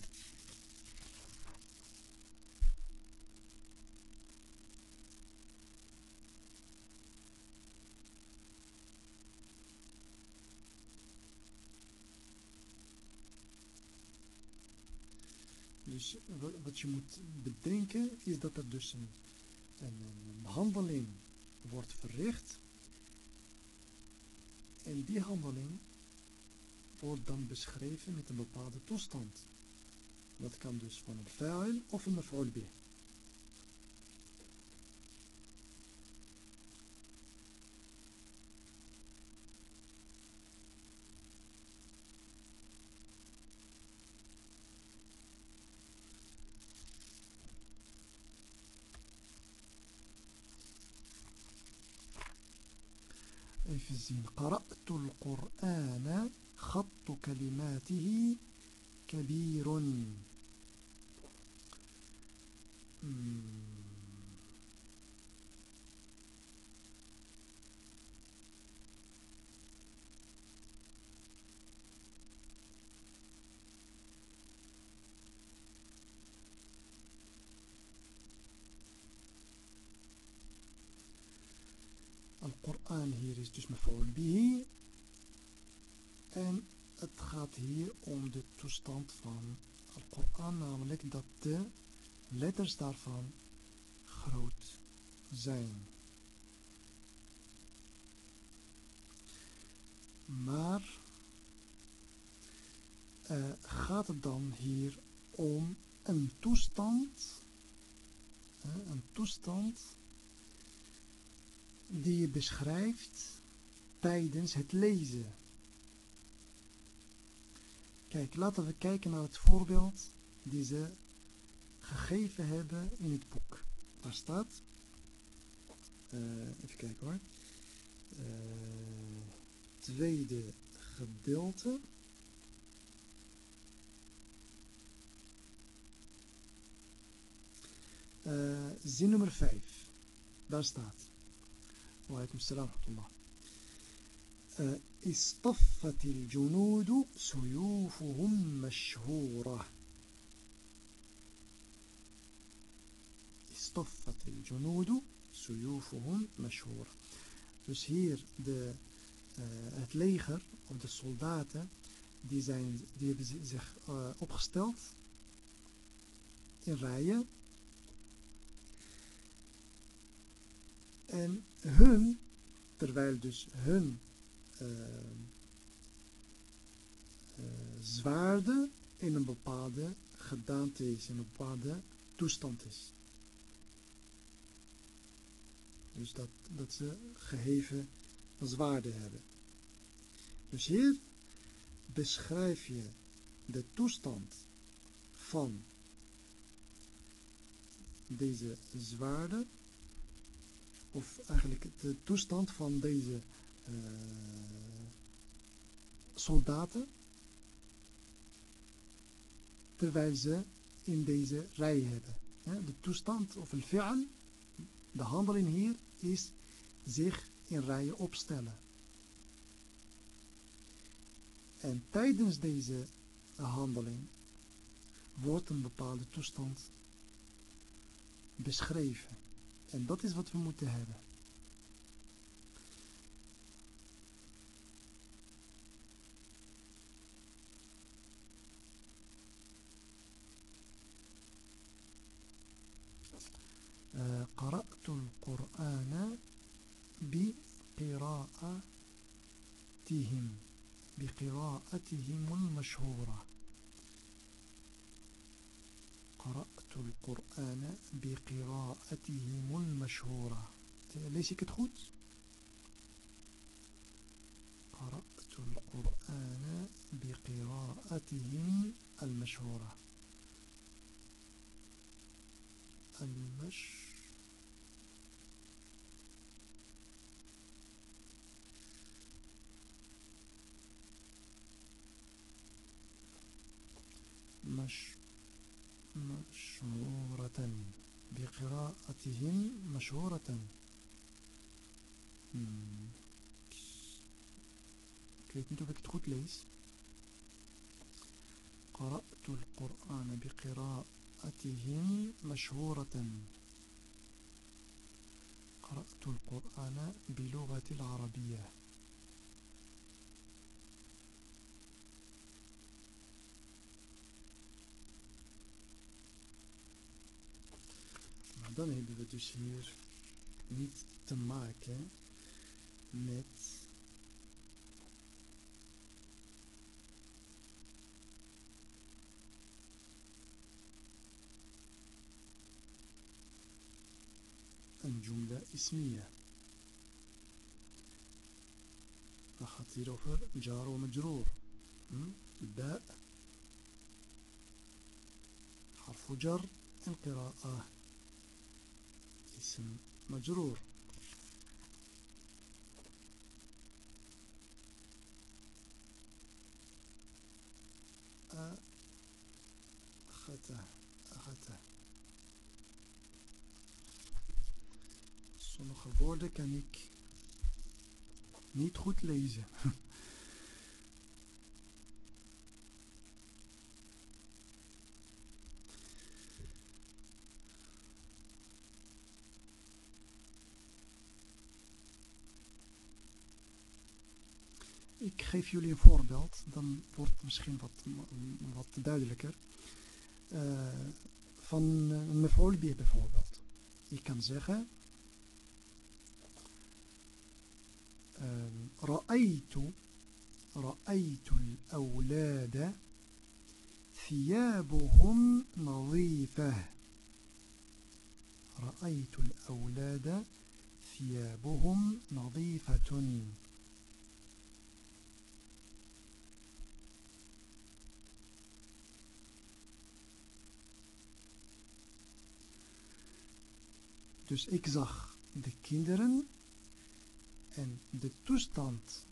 Dus wat je moet bedenken is dat er dus een, een, handeling wordt verricht. En die handeling wordt dan beschreven met een bepaalde toestand. Dat kan dus van een fa'il of een maf'ul even zien. قرأت القرآن خط كلماته كبير is dus mevrouw bihi. En het gaat hier om de toestand van Al-Quran, namelijk dat de letters daarvan groot zijn. Maar uh, gaat het dan hier om een toestand, uh, een toestand die je beschrijft tijdens het lezen. Kijk, laten we kijken naar het voorbeeld die ze gegeven hebben in het boek. Daar staat, uh, even kijken hoor, uh, tweede gedeelte. Uh, zin nummer 5. Daar staat. وعليكم السلام ورحمة الله اصطفت الجنود سيوفهم مشهورة اصطفت الجنود سيوفهم مشهورة Dus hier de, uh, het leger of de soldaten die, zijn, die hebben zich uh, opgesteld in rijen En hun, terwijl dus hun uh, zwaarde in een bepaalde gedaante is, in een bepaalde toestand is. Dus dat, dat ze geheven zwaarde hebben. Dus hier beschrijf je de toestand van deze zwaarde of eigenlijk de toestand van deze uh, soldaten terwijl ze in deze rij hebben. de toestand of el fi'al, de handeling hier is zich in rijen opstellen. En tijdens deze handeling wordt een bepaalde toestand beschreven. En dat is wat we moeten hebben. قرأت القرآن بقراءتهم بقراءتهم المشهورة قرأت القرآن بقراءتهم المشهورة. ik het قرأت القرآن بقراءتهم المشهورة. المش مش مشهورة بقراءتهم مشهورة. Ik weet niet of ik. قرأت القرآن بقراءتهم مشهورة. قرأت القرآن بلغة العربية. Dan hebben we dus hier niet te maken met een jumla ismiya. Dan gaat het hier over jar wa majroor. باء حرف جر القراءة اسم مجرور أخته أخته Sommige woorden kan ik niet goed lezen. [LAUGHS] geef jullie een voorbeeld, dan wordt het misschien wat, wat duidelijker. Uh, van een mevrouw bijvoorbeeld. Je kan zeggen رأيت رأيت الأولاد ثيابهم نظيفة رأيت الأولاد ثيابهم نظيفة Dus ik zag de kinderen en de toestand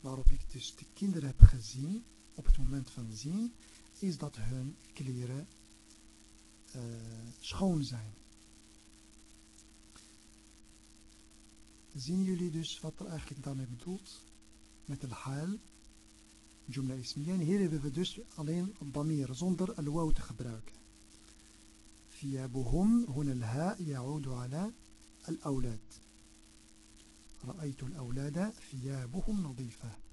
waarop ik dus de kinderen heb gezien, op het moment van zien, is dat hun kleren uh, schoon zijn. Zien jullie dus wat er eigenlijk daarmee bedoelt? Met de hal, jumla ismiya. En hier hebben we dus alleen damir, zonder al-waw te gebruiken. ثيابهم. هنا الهاء يعود على الأولاد. رأيت الأولاد ثيابهم نظيفة.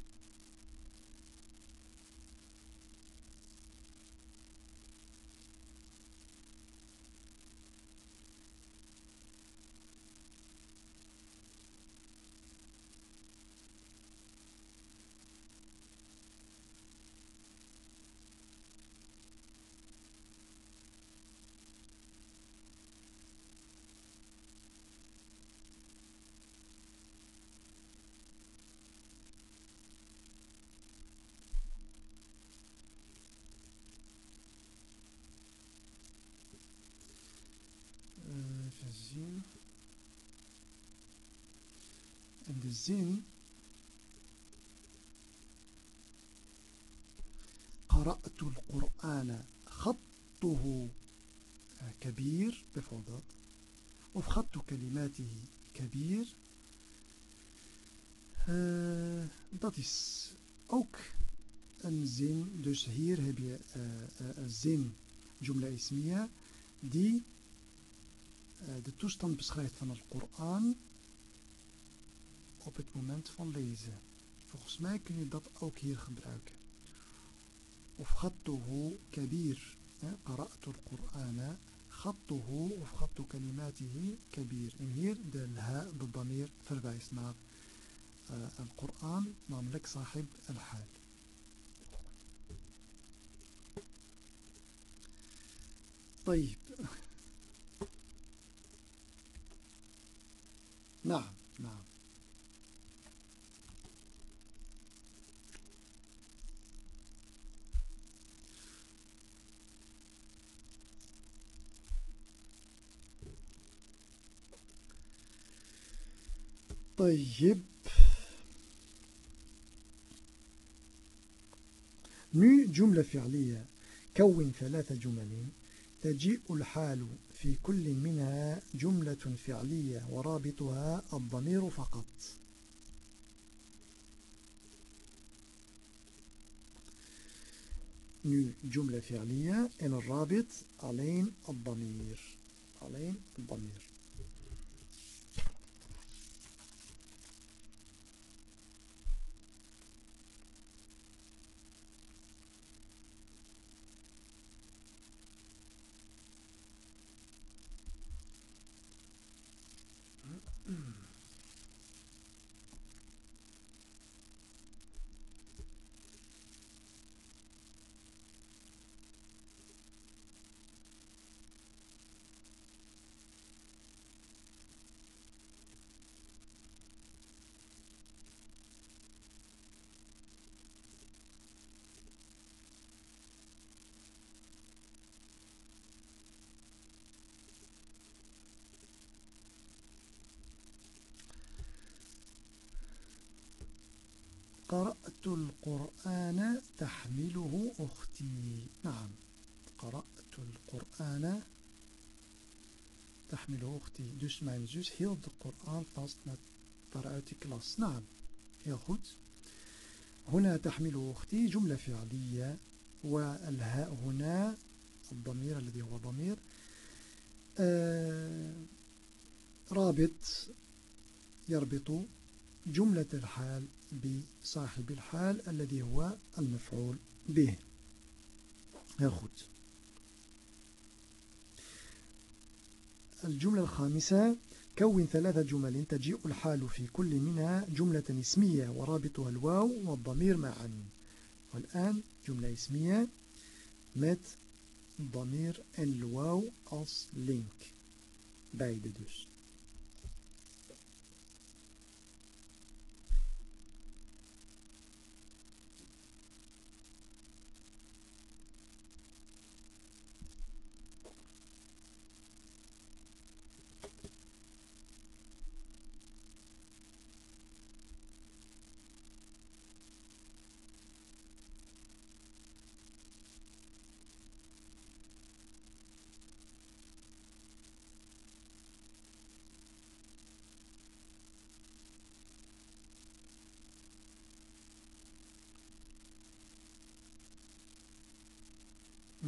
Zin قرأت القرآن خطه كبير bijvoorbeeld of خط كلماته كبير uh, dat is ook een zin dus hier heb je uh, uh, een zin jumla ismiya die de toestand beschrijft van het Koran op het moment van lezen. Volgens mij kun je dat ook hier gebruiken. Of gattuhu kabir. Qara'tu al-Qur'ana. Gattuhu of gattu kalimatihi kabir. En hier de ha, de damir, verwijst naar uh, al-Qur'an, namelijk sahib al-hal. طيب نعم نعم طيب. Nu جملة فعلية. كون ثلاث جمل. تجيء الحال في كل منها جملة فعلية ورابطها الضمير فقط. Nu جملة فعلية. en الرابط alleen الضمير. alleen الضمير قرأت القرآن تحمله أختي. نعم قرأت القرآن تحمله أختي. dus mijn zus hield de Koran vast met klas نعم heel goed هنا تحمله أختي جملة فعلية والهاء هنا الضمير الذي هو ضمير. آه رابط يربط جملة الحال بصاحب الحال الذي هو المفعول به. heel الجملة الخامسة كون ثلاث جمل تجيء الحال في كل منها جملة اسمية ورابطها الواو والضمير معا. والآن جملة اسمية met ضمير الواو als link beide dus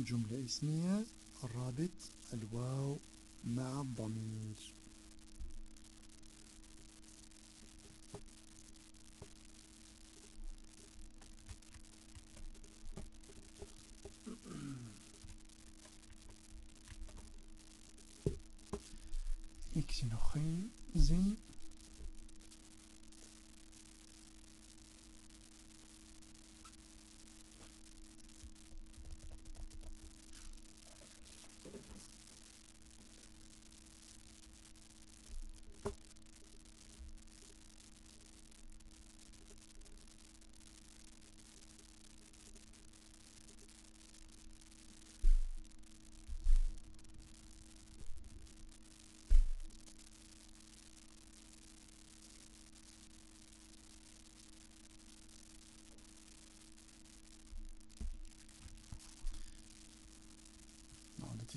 جملة اسمية الرابط الواو مع الضمير.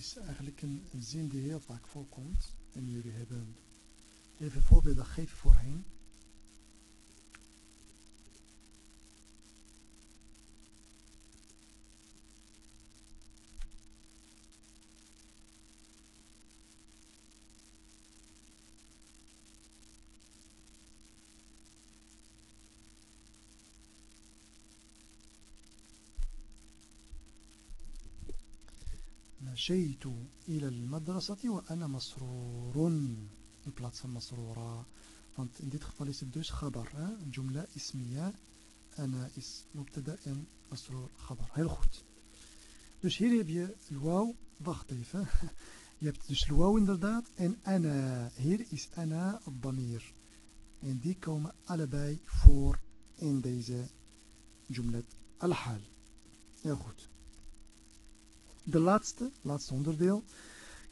Is eigenlijk een, zin die heel vaak voorkomt. En jullie hebben even voorbeelden gegeven voorheen. مشيت إلى المدرسة وأنا مسرور in plaats van masrura want in dit geval is het dus hè? jumla ismiya ana is mubtada en masrur khabar heel goed dus hier heb je waw wacht even je hebt dus waw inderdaad en ana hier is ana damir en die komen allebei voor in deze jumlat al-hal heel goed de laatste, laatste onderdeel.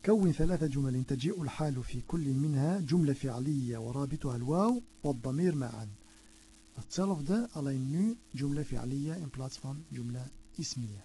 كون ثلاثة جمل تجيء الحال في كل منها جملة فعلية ورابطها الواو والضمير معا hetzelfde alleen nu جملة فعلية in plaats van جملة اسمية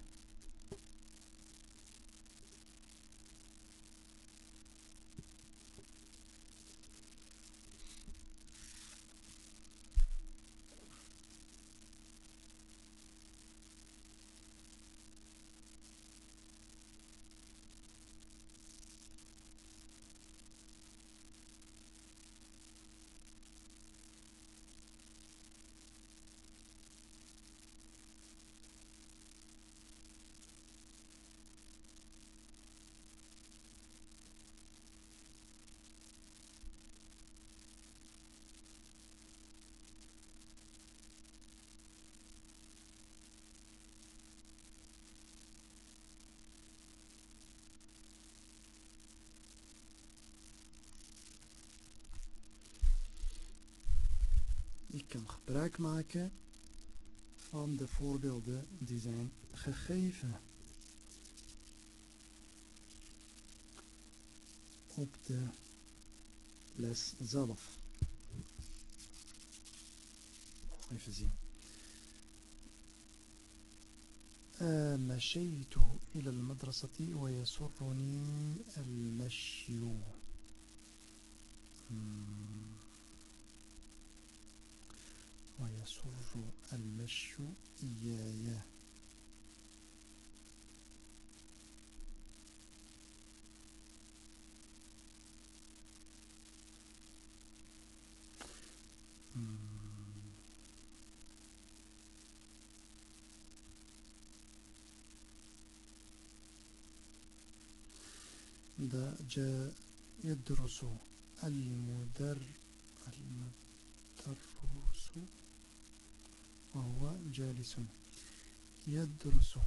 kan gebruik maken van de voorbeelden die zijn gegeven op de les zelf. Even zien. مشيت إلى المدرسة ويسرني المشي ويسر المشي إياي. ده جاء يدرس المدر المدرس. وهو جالس يدرس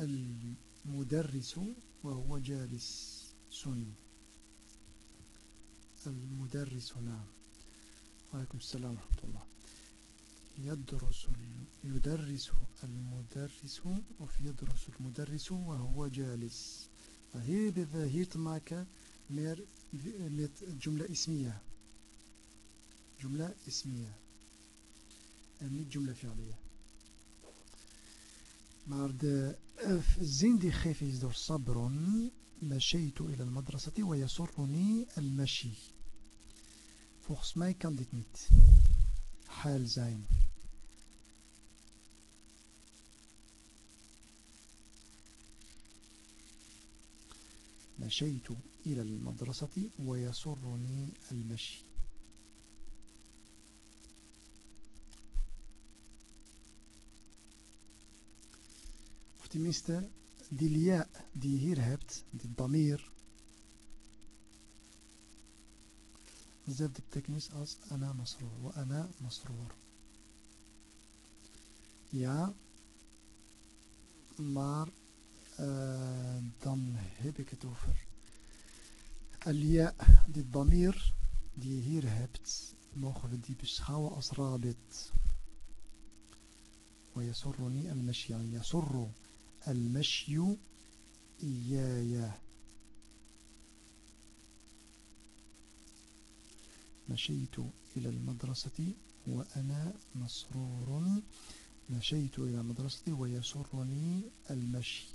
المدرس وهو جالس. المدرس نعم. وعليكم السلام ورحمة الله. يدرس يدرس المدرس of يدرس المدرس وهو جالس. hier te maken meer met jumla ismiya jumla ismiya en niet jumla fi'aliyah. Maar de zin die gegeven is door sabrun, mashaytu ila al-madrasati wa yasurruni al-mashi. Volgens mij kan dit niet haal zijn. مشيت إلى المدرسة ويسرني المشي tenminste die lia die je hier hebt, die damir, dezelfde betekenis als ana masroor. Wa ana masroor. Ja, maar uh, dan heb ik het over alia, die damir die je hier hebt, mogen we die beschouwen als rabit. ويسرني المشي يعني يسر المشي. إياي مشيت إلى المدرسة وأنا مسرور. مشيت إلى المدرسة ويسرني المشي.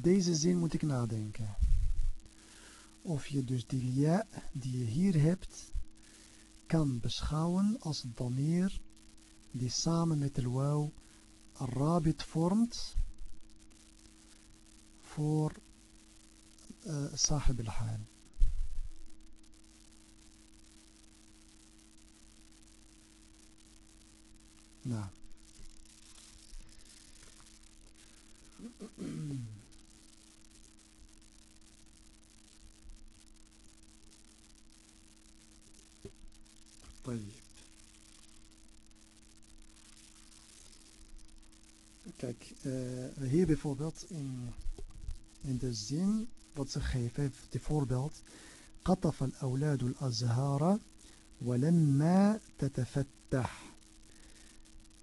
Deze zin moet ik nadenken. Of je dus die ja die je hier hebt, kan beschouwen als damir die samen met de wauw rabit vormt voor uh, sahib al-hal. Nou. [CLEARS THROAT] طيب Kijk, uh, hier bijvoorbeeld in, in de zin wat ze geven, heeft het voorbeeld. قطف الأولاد الأزهار ولما تتفتح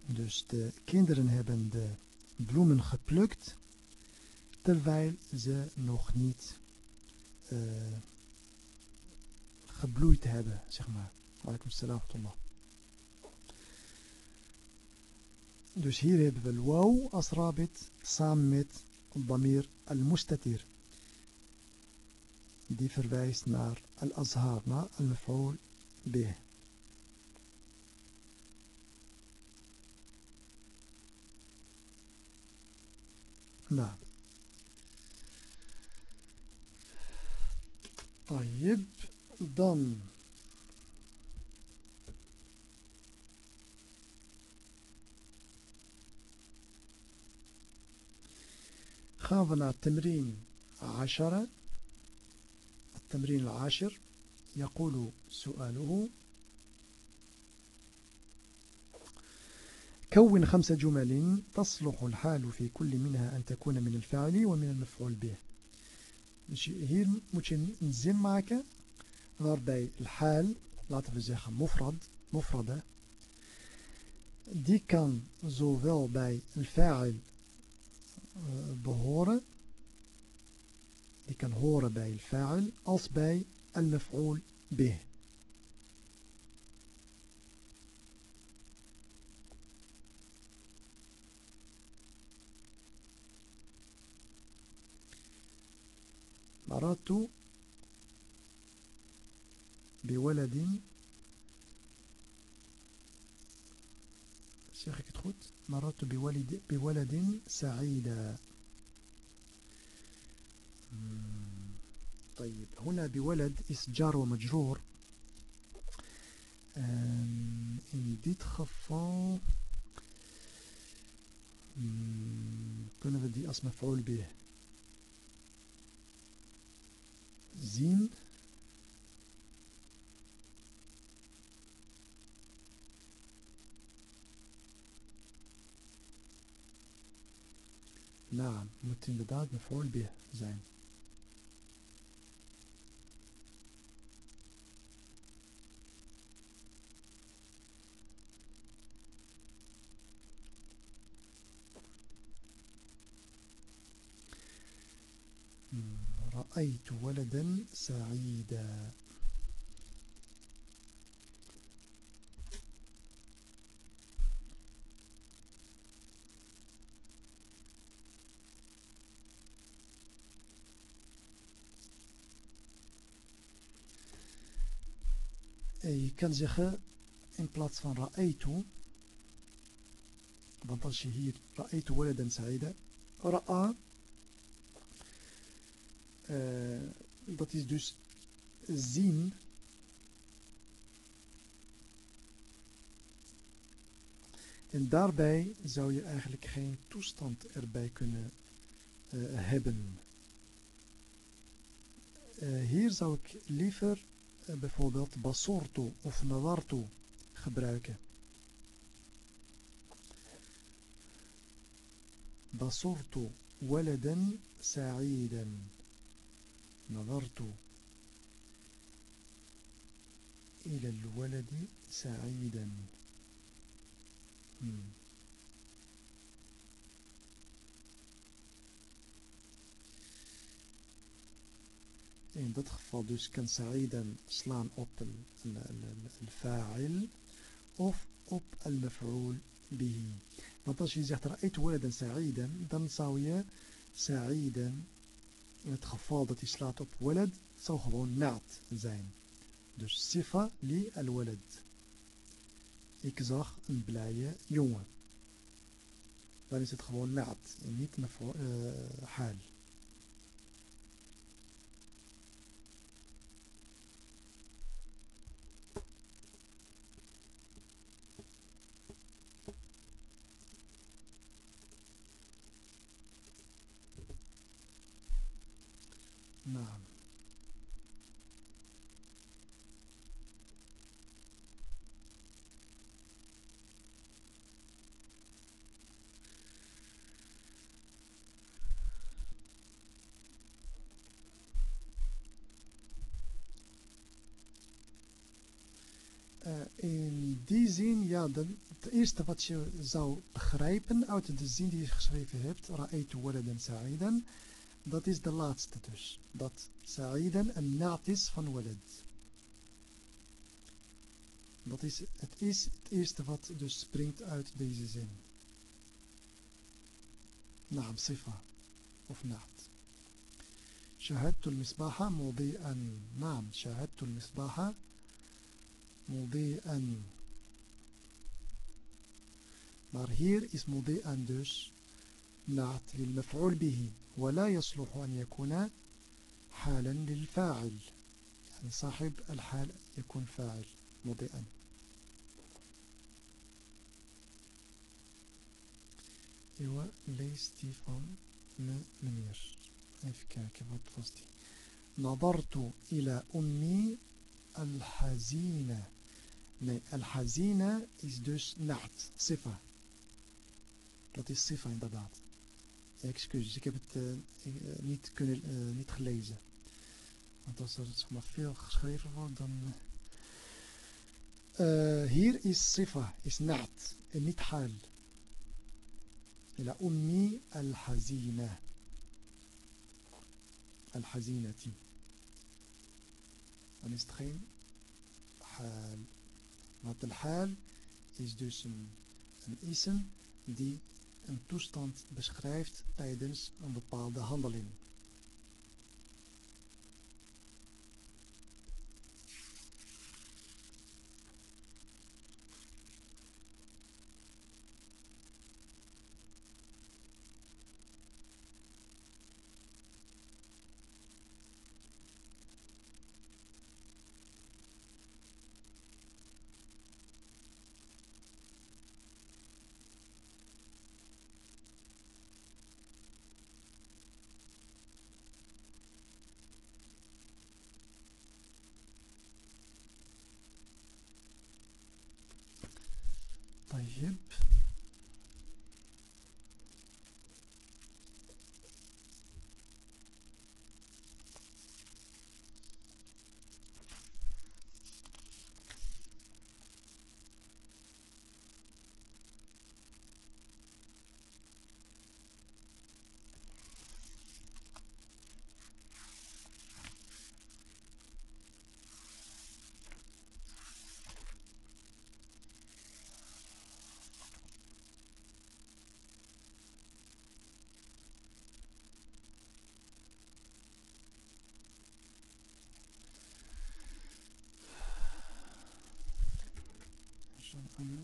Dus de kinderen hebben de bloemen geplukt terwijl ze nog niet uh, gebloeid hebben, zeg maar. Alaikum salam wa Dus hier hebben we waw als rabit samen met damir al-mustatir. Die verwijst naar al-azhar, naar al-maf'ul bih. Nou. طيب dan gaan we naar تمرين عشرة التمرين العاشر يقول سؤاله كون خمس جمل تصلح الحال في كل منها أن تكون من الفاعل ومن المفعول به. moet je een zin maken waarbij الحال, we zeggen mufrad, mufrada, die kan zowel bij الفاعل behoren, die kan horen bij الفاعل als bij المفعول به. مررت بولد zeg ik het goed بولد, بولد سعيدا طيب هنا بولد is جار ومجرور in dit geval kunnen we die als maf'ul bih zien Nou, moet inderdaad mevrouw B zijn. رأيت ولدا سعيدا kan zeggen in plaats van ra'aytu want als je hier ra'aytu waladan sa'ida ra'a uh, dat is dus zien en daarbij zou je eigenlijk geen toestand erbij kunnen uh, hebben. Uh, hier zou ik liever bijvoorbeeld basortu of nadartu gebruiken. basortu waladan sa'idan نظرت إلى الولد سعيدا In dat geval dus kan Sa'idan slaan op al-fa'il of op al-maf'ul bihi. Want als je zegt ra'aytu waladan Sa'idan, dan zou je Sa'idan, in het geval dat hij slaat op walad, zou gewoon naad zijn. Dus sifa li al-walad. Ik zag een blije jongen. Dan is het gewoon naad en niet uh, haal. ja, dan, het eerste wat je zou begrijpen uit de zin die je geschreven hebt, Ra'aytu waladan sa'idan, dat is de laatste dus. Dat sa'idan een naad is van walad. Dat is het, is het eerste wat dus springt uit deze zin. Naam, sifa of naad. شاهدت المصباح مضيئا نعم شاهدت المصباح مضيئا maar hier is مضيئا dus نعت للمفعول به ولا يصلح أن يكون حالا للفاعل يعني صاحب الحال يكون فاعل مضيئا ايوا meneer. Even kijken, wat was die? نظرت إلى أمي الحزينة Nee, al-hazina is dus nacht, sifa. Dat is sifa inderdaad. Excuses, ik heb het uh, niet, kunnen, uh, niet gelezen. Want als er zeg maar, veel geschreven wordt, dan... Uh, hier is sifa, is nacht en niet hal. إلى أمي الحزينة الحزينة dan is het geen haal Want een haal is dus een, een ism die een toestand beschrijft tijdens een bepaalde handeling.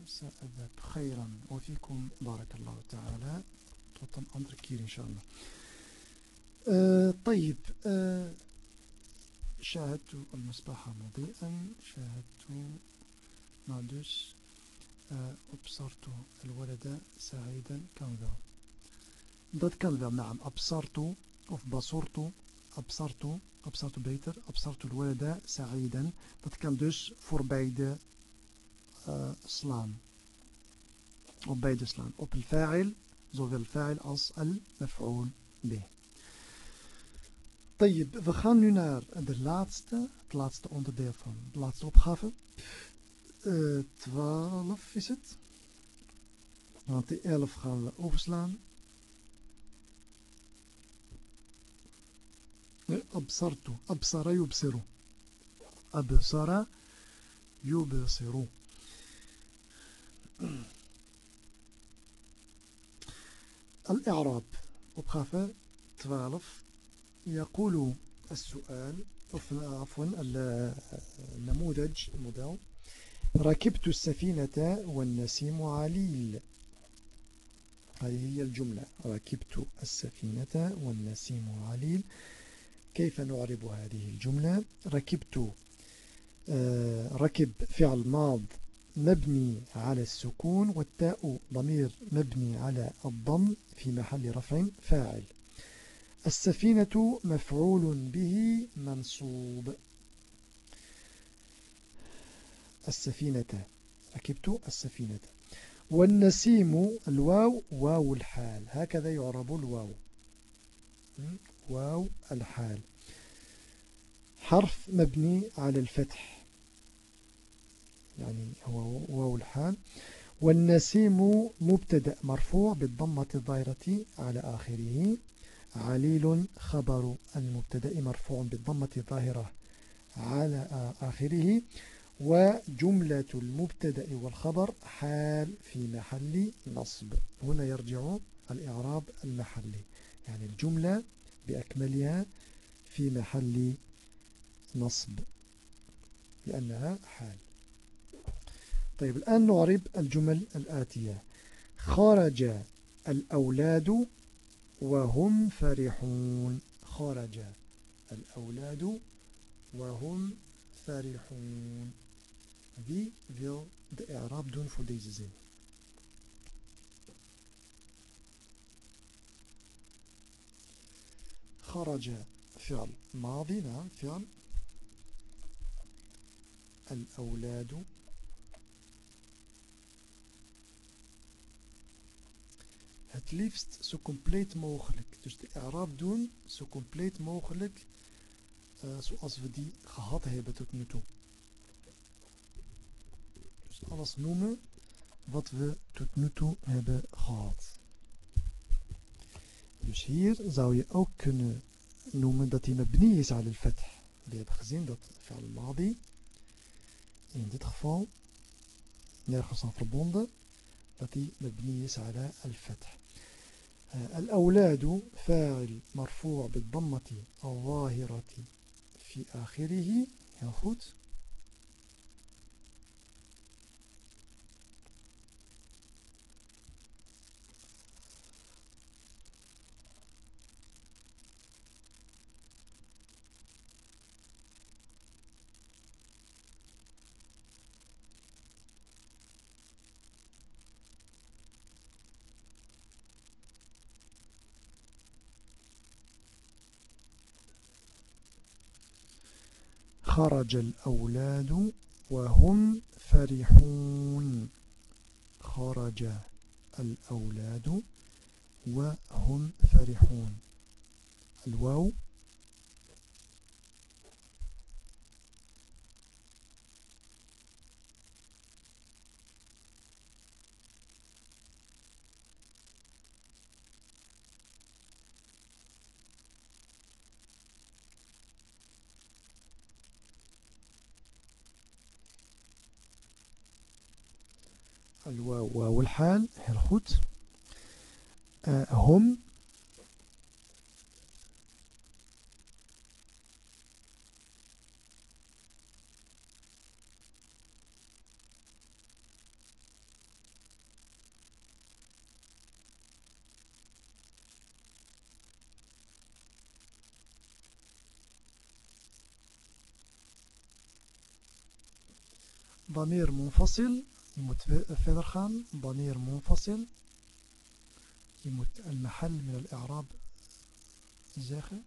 سأذهب خيرا وفيكم بارك الله تعالى. tot een andere keer inshallah uh, طيب uh, شاهدت المصباح مضيئا. شاهدت nou uh, أبصرت الولد سعيدا. kan wel dat kan wel naam أبصرت of بصرت أبصرت أبصرت beter أبصرت الولد سعيدا. dat kan dus voor beide slaan. Op beide slaan. Op het fa'il, zowel fa'il als al-maf'ul bih. We gaan nu naar de laatste, het laatste onderdeel van de laatste opgave. Uh, 12 is het. Want de 11 gaan we overslaan. أبصرت أبصر يبصر أبصر يبصر [CLEARS THROAT] الإعراب opgave 12 يقول السؤال عفوا النموذج الموديل. ركبت السفينة والنسيم عليل. هذه هي الجملة. ركبت السفينة والنسيم عليل. كيف نعرب هذه الجملة؟ ركبت آه، ركب فعل ماض مبني على السكون والتاء ضمير مبني على الضم في محل رفع فاعل. السفينة مفعول به منصوب. السفينة ركبت السفينة. والنسيم الواو واو الحال. هكذا يعرب الواو. واو الحال. حرف مبني على الفتح. يعني هو واو الحال. والنسيم مبتدأ مرفوع بالضمة الظاهرة على آخره. عليل خبر المبتدأ مرفوع بالضمة الظاهرة على آخره. وجملة المبتدأ والخبر حال في محل نصب. هنا يرجع الإعراب المحلي. يعني الجملة بأكملها في محل نصب. لأنها حال. طيب الآن نعرب الجمل الآتية. خرج الأولاد وهم فرحون. خرج الأولاد وهم فرحون. Wie wil de Arab doen voor deze? خرج فعل ماضي نعم فعل الأولاد het liefst zo compleet mogelijk. Dus de Arab doen zo compleet mogelijk uh, zoals we die gehad hebben tot nu toe. Dus alles noemen wat we tot nu toe hebben gehad. Dus hier zou je ook kunnen noemen dat hij mabni is al al-fath. We hebben gezien dat fi'al madi in dit geval nergens aan verbonden dat hij mabni is ala al-fath. الأولاد فاعل مرفوع بالضمة الظاهرة في آخره goed خرج الأولاد وهم فرحون. خرج الأولاد وهم فرحون. الواو والحال heel goed uh, هم ضمير منفصل Je moet verder gaan. Wanneer munfasil. Je moet al-mahal min al-i'rab zeggen.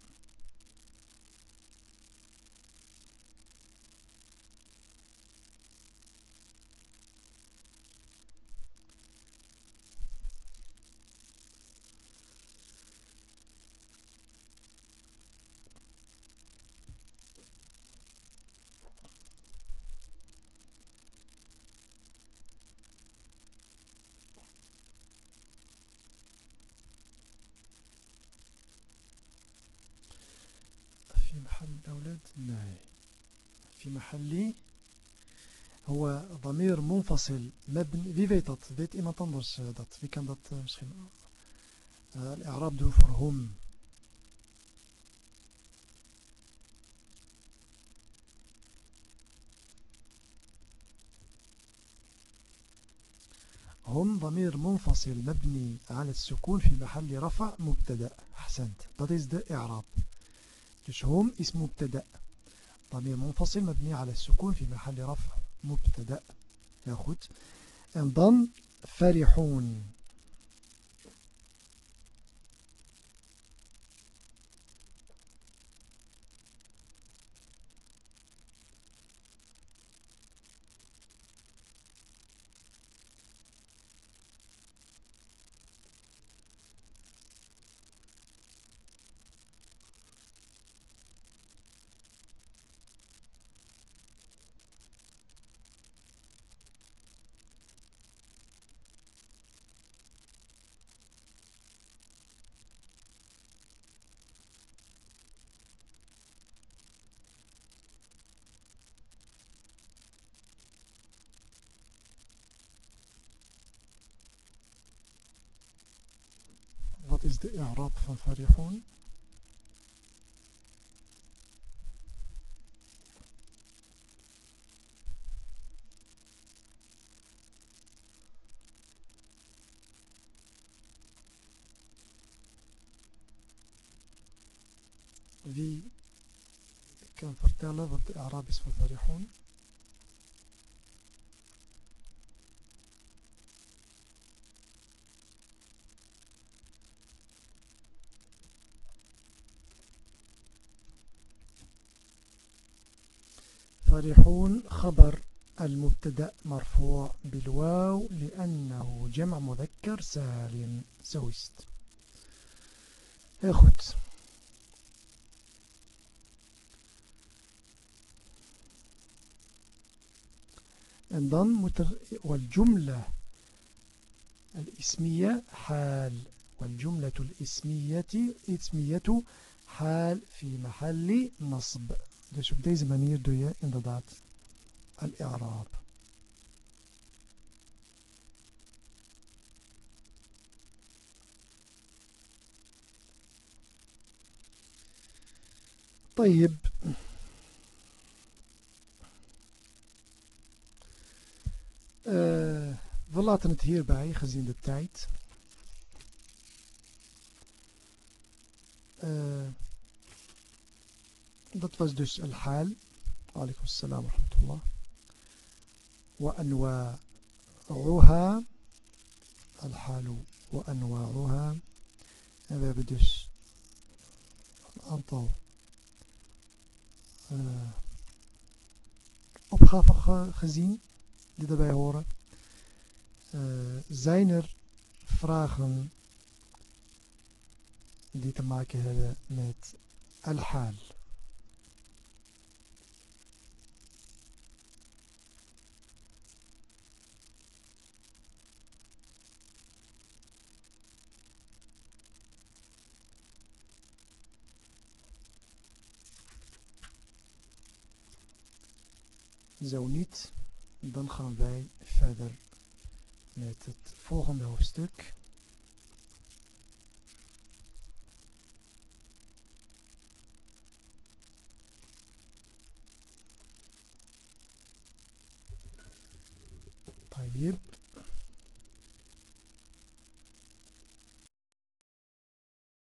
في محل الأولاد؟ لا في محل هو ضمير منفصل مبني في فيت فيت weet iemand anders dat wie kan dat misschien الإعراب doen voor هم هم ضمير منفصل مبني على السكون في محل رفع مبتدأ. أحسنت. That is the إعراب. Dus هم is مبتدأ. ضمير منفصل مبني على السكون في محل رفع مبتدأ. heel dan فرحون. I'raab van farihun? Wie kan vertellen wat de i'raab is فرحون خبر المبتدأ مرفوع بالواو لأنه جمع مذكر سالم سويست. dan moet er والجملة الإسمية حال والجملة الاسمية إسمية حال في محل نصب. Dus op deze manier doe je inderdaad al-i'raab. طيب uh, we laten het hierbij gezien de tijd. Dat was dus al-hal. Alaikum salam wa rahmatullah. Wa anwa'uha. Al-halu wa anwa'uha. En we hebben dus een aantal uh, opgaven gezien die daarbij horen. Uh, zijn er vragen die te maken hebben met al-hal? Zo niet, dan gaan wij verder met het volgende hoofdstuk.